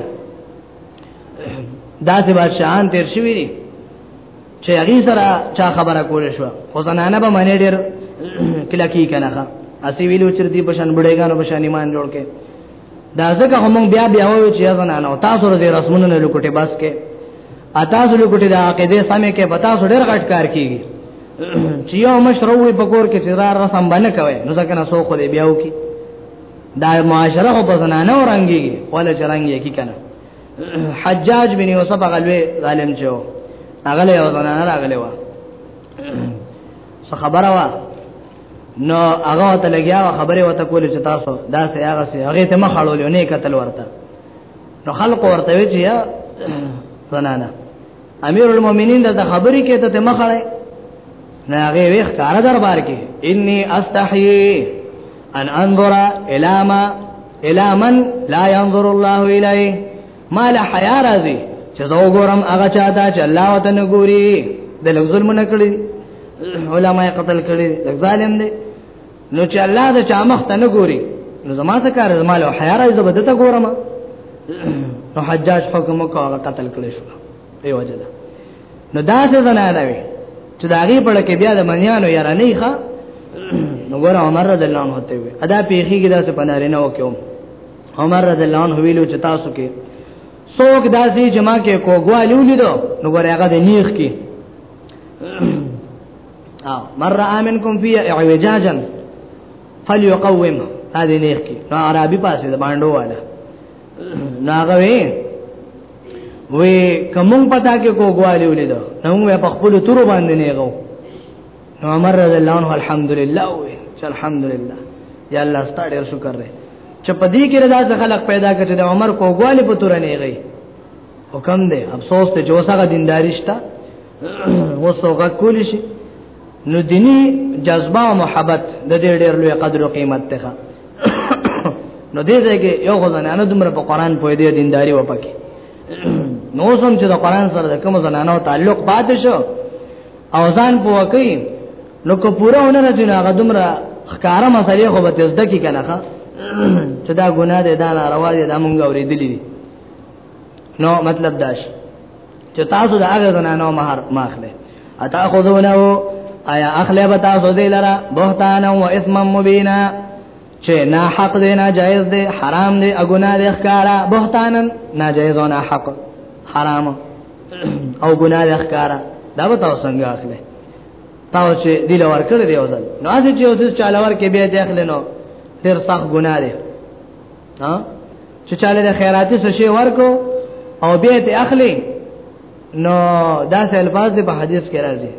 داسې بادشاہان تیر شوی دي چې هغه سره چا خبره کول شو خو زنانه به منې ډېر کلکی کنه اسی ویلو چې دې بشن بډېګانو بشن ایمان جوړ کې دا ځکه هم بیا بیا وایو چې ځنه نه تاسو ورته رسمونه نه لوکټه بس کې اتاسو لوکټه د عقیده سمې کې پتا سو ډېر غټ کار کیږي چې یو مشروع په کور کې چې دار رسم باندې کوي نو ځکه نه سو خو دې بیاو کې دا معاشره خو په زنانه ورنګي ولا چرنګي کی کنه حجاج بن یوسف غلوی ظالم چو هغه له زنانه راغلی و څه خبره وا نو هغه ته لګیا خبره وته کولې چې تاسو دا سه هغه سه هغه ته مخ اړول نه قتل ورته نو خلق ورته وی چې یا زنانه امیر المؤمنین د خبرې کې ته مخ اړای نه هغه وی ښکار دربار کې انی استحی ان انظر الاما الاما لا ينظر الله الیه مال حیا راځي چې زه وګورم هغه چاته چې الله وته نه ګوري د لږ ظلم نه کړی علماء قتل کړی ظالم دی نو چې الله د چا مخ ته نه ګوري نو زما څه کار زما له حیا راځي زه بدته ګورم نو حجاج حکم کو هغه قتل کړی شو دی وجه ده نو دا څه زنه نه وي چې دا غي په لکه بیا د منیانو یاره نه ښه نو ګور عمر رضی الله عنه ته وي ادا پیخي کې دا څه پناره نه وکوم عمر رضی الله عنه ویلو چې تاسو کې څوک داسې جما کې کوګوالو لیدو نو ګوره هغه د نیخ کې او مر امنکم فی اعوجاجا فليقوم هذه نیخ کې نو عربي پاسه د باندو والا ناغه وی وی کوم پتا کې کوګوالو لیدو نو موږ په خپل تور باندې نه غو عمر رضی الله عنه الحمدلله وی چې الحمدلله یا الله ستاسو ډیر شکر دی چې په دې کې رضا څخه خلق پیدا کړ چې د عمر کوګواله په تور نه غي حکم دی افسوس ته جو سره دینداری شته وسوګه کول شي نو دینی جذبه او محبت د دې ډېر لوی قدر او قیمت ته نو دې ځای کې یو غزنه نه دومره په قران پوي دې دینداری وپکې نو سم چې د قران سره د کوم زنانو تعلق پاتې شو او ځان پوه کوي نو کو پوره ونه راځي نو هغه دومره ښکارا مسلې خو به تزده کی کنه ښا چې دا ګناه ده دا ناروا ده دا مونږ اورېدلې دي نو مطلب داش چې تاسو دا هغه زنانو مہر ماخله اتا خذونه آیا اخله به تاسو دې لرا بهتان او اسم مبینا چې نا حق دی نا جایز دی حرام دی اګنا دی ښکارا بهتانن نا جایز او نا حق حرام او ګنا دی ښکارا دا به تاسو څنګه اخلي تاسو چې دی لور کړی دی اوسل نو اځي چې اوس چاله ور کې به دی اخلي نو تیر سخت ګنا دی ها چې چاله د خیراتي څه شی ورکو او به ته اخلي نو دا څه الفاظ دی په حدیث کې راځي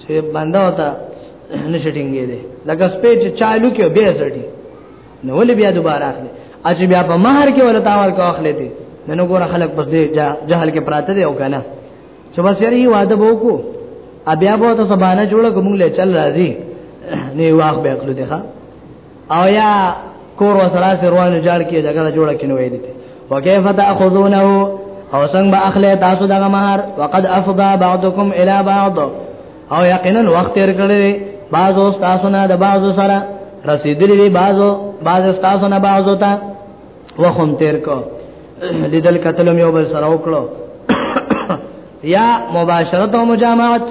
چې بنده وتا نشټینګې دي لکه سپې چې چالو کې به سړي نو ولې بیا دوباره اخلي اچ بیا په مہر کې ولا تاور کو اخلي دي نن ګور خلک بس دې جهل کې پراته دي او کنه چې بس یې واده بو کو بیا به ته سبانه جوړه کوم له چل راځي نه واخ به اخلو دي ښا او یا کور وسره سره روانو جاړ کې جګړه جوړه کینو ویل دي وکيف تاخذونه او څنګه اخله تاسو دغه مہر وقد افضى بعضكم الى بعض او یقینا وخت تیر کړی بعضو تاسو نه د بعضو سره رسیدلی دی بعضو بعض تاسو نه بعضو ته وخم تیر کو لیدل قتلم یو بل سره وکړو یا مباشرت او مجامعت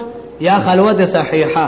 یا خلوت صحیحه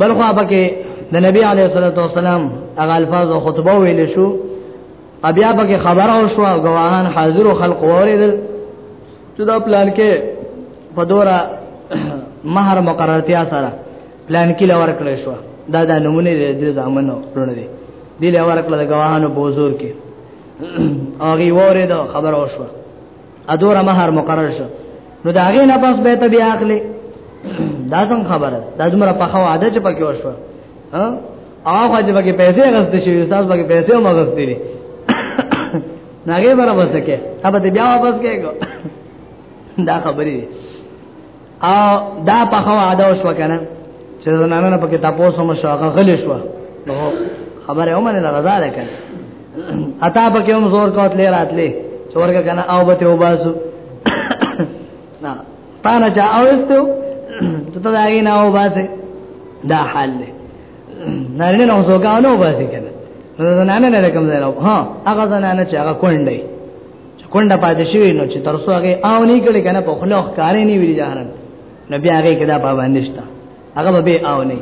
بل خو پکې د نبی علی صلوات و سلام هغه الفاظ او خطبه ویل شو بیا پکې خبر او شو غواهان حاضر خلق اوریدل چې دا پلان کې په دورا مہر مقررتیا سره پلان کې لور کړی شو دا د نمونه د زامنو پرونه دي دی لور کړل د غواهانو بوزور کې هغه وره دا خبر او شو ادور مہر مقرر شو نو دا غي نه پس به ته بیا اخلي دا څنګه خبره دا زمره په خو عادت چې پکې وشو ها هغه چې پکې پیسې غوښته شي استاد پکې پیسې هم غوښتي دي ناګه برابر سکے اب دې بیا واپس کېګو دا خبرې او دا په خو ادا شو کنه چې زنانه نه پکې تاسو مو شاګه غلې شو نو خبره هم نه رضا ده کنه اتا پکې هم زور کوت لې راتلې څورګه کنه او به ته وباسو نه تا نه چا اوستو ته ته داګې نه وباسه دا حال دی نارینه نو زوګاو نو وباسه کنه زنانه نه کوم ځای راو ها هغه زنانه چې هغه کونډي چې کونډه پاتې شوی نو چې ترسو هغه او نه کړي کنه په خلوخ کارې نه ویل جهرن نو بیا هغه کدا پابند نشته هغه به او نه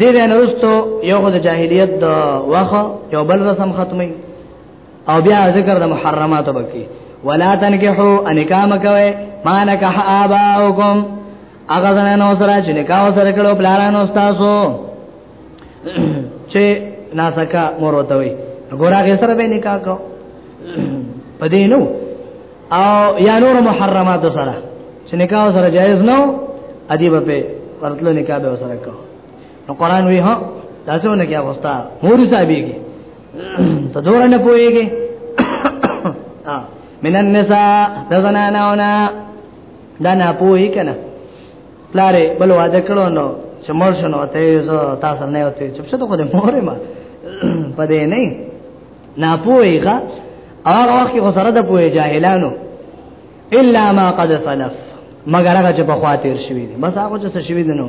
دې نه نوستو یو د جاهلیت د واخه یو بل رسم ختمي او بیا ذکر د محرمات وبکی ولا تنکحو انکام کوي ما نکح آباؤکم اغه زنانو سره چې نکاح سره کړو بلارانو تاسو چې ناسکا مور وته وي ګورغه سره به نکاح کو پدې نو او یا نور محرمات سره چې نکاح سره جایز نه ادی په ورتلو نکاح به سره کو نو قران وی ها تاسو نه کیا وستا مور صاحبېږي ته دور نه پويږي من النساء تزنانونا دا نه پوي کنه پلار بل واده کړو نو چې مور شنو ته زه تاسو نه وته چې څه ته خو دې مور ما پدې نه نه پويغه هغه وخت خو سره د پوي جاهلانو الا ما قد سلف مگر هغه چې په خاطر شوی دي بس هغه چې شوی دي نو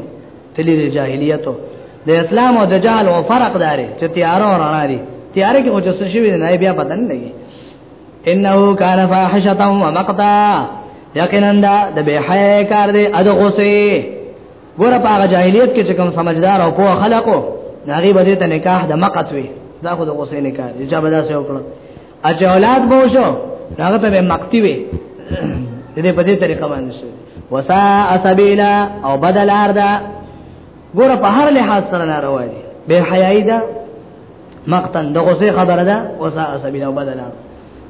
تللی د جاهلیتو د اسلام او د جهل او فرق داري چې تیار او رڼا دي تیار کې خو چې شوی دي نه بیا بدن لګي انه کان فاحشه و مقتا یقینا دا د به حیا کار دی اد غصه ګوره په هغه جاهلیت کې چې کوم سمجدار او په خلقو ناغي بده ته نکاح د مقت وي دا خو د غصه نکاح دی چې بدا سه وکړه اچ اولاد بو شو هغه ته مقتی وي دې په دې طریقه باندې شو وسا سبیلا او بدل اردا ګوره په هر لحاظ سره ناروا دي به حیاي ده مقتن د غصه خبره ده وسا سبیلا بدل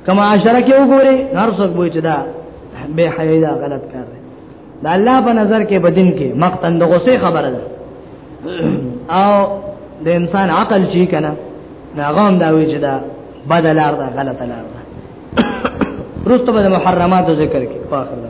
کما عشره کې وګوري هر څوک وای چې دا به حیا دا غلط کار دی دا الله په نظر کې بدین کې مقتن د غصه خبره ده او د انسان عقل چی کنه ناغام دا وی چې دا بدل ار ده غلط لار ده رستو به محرمات ذکر کې په اخر ده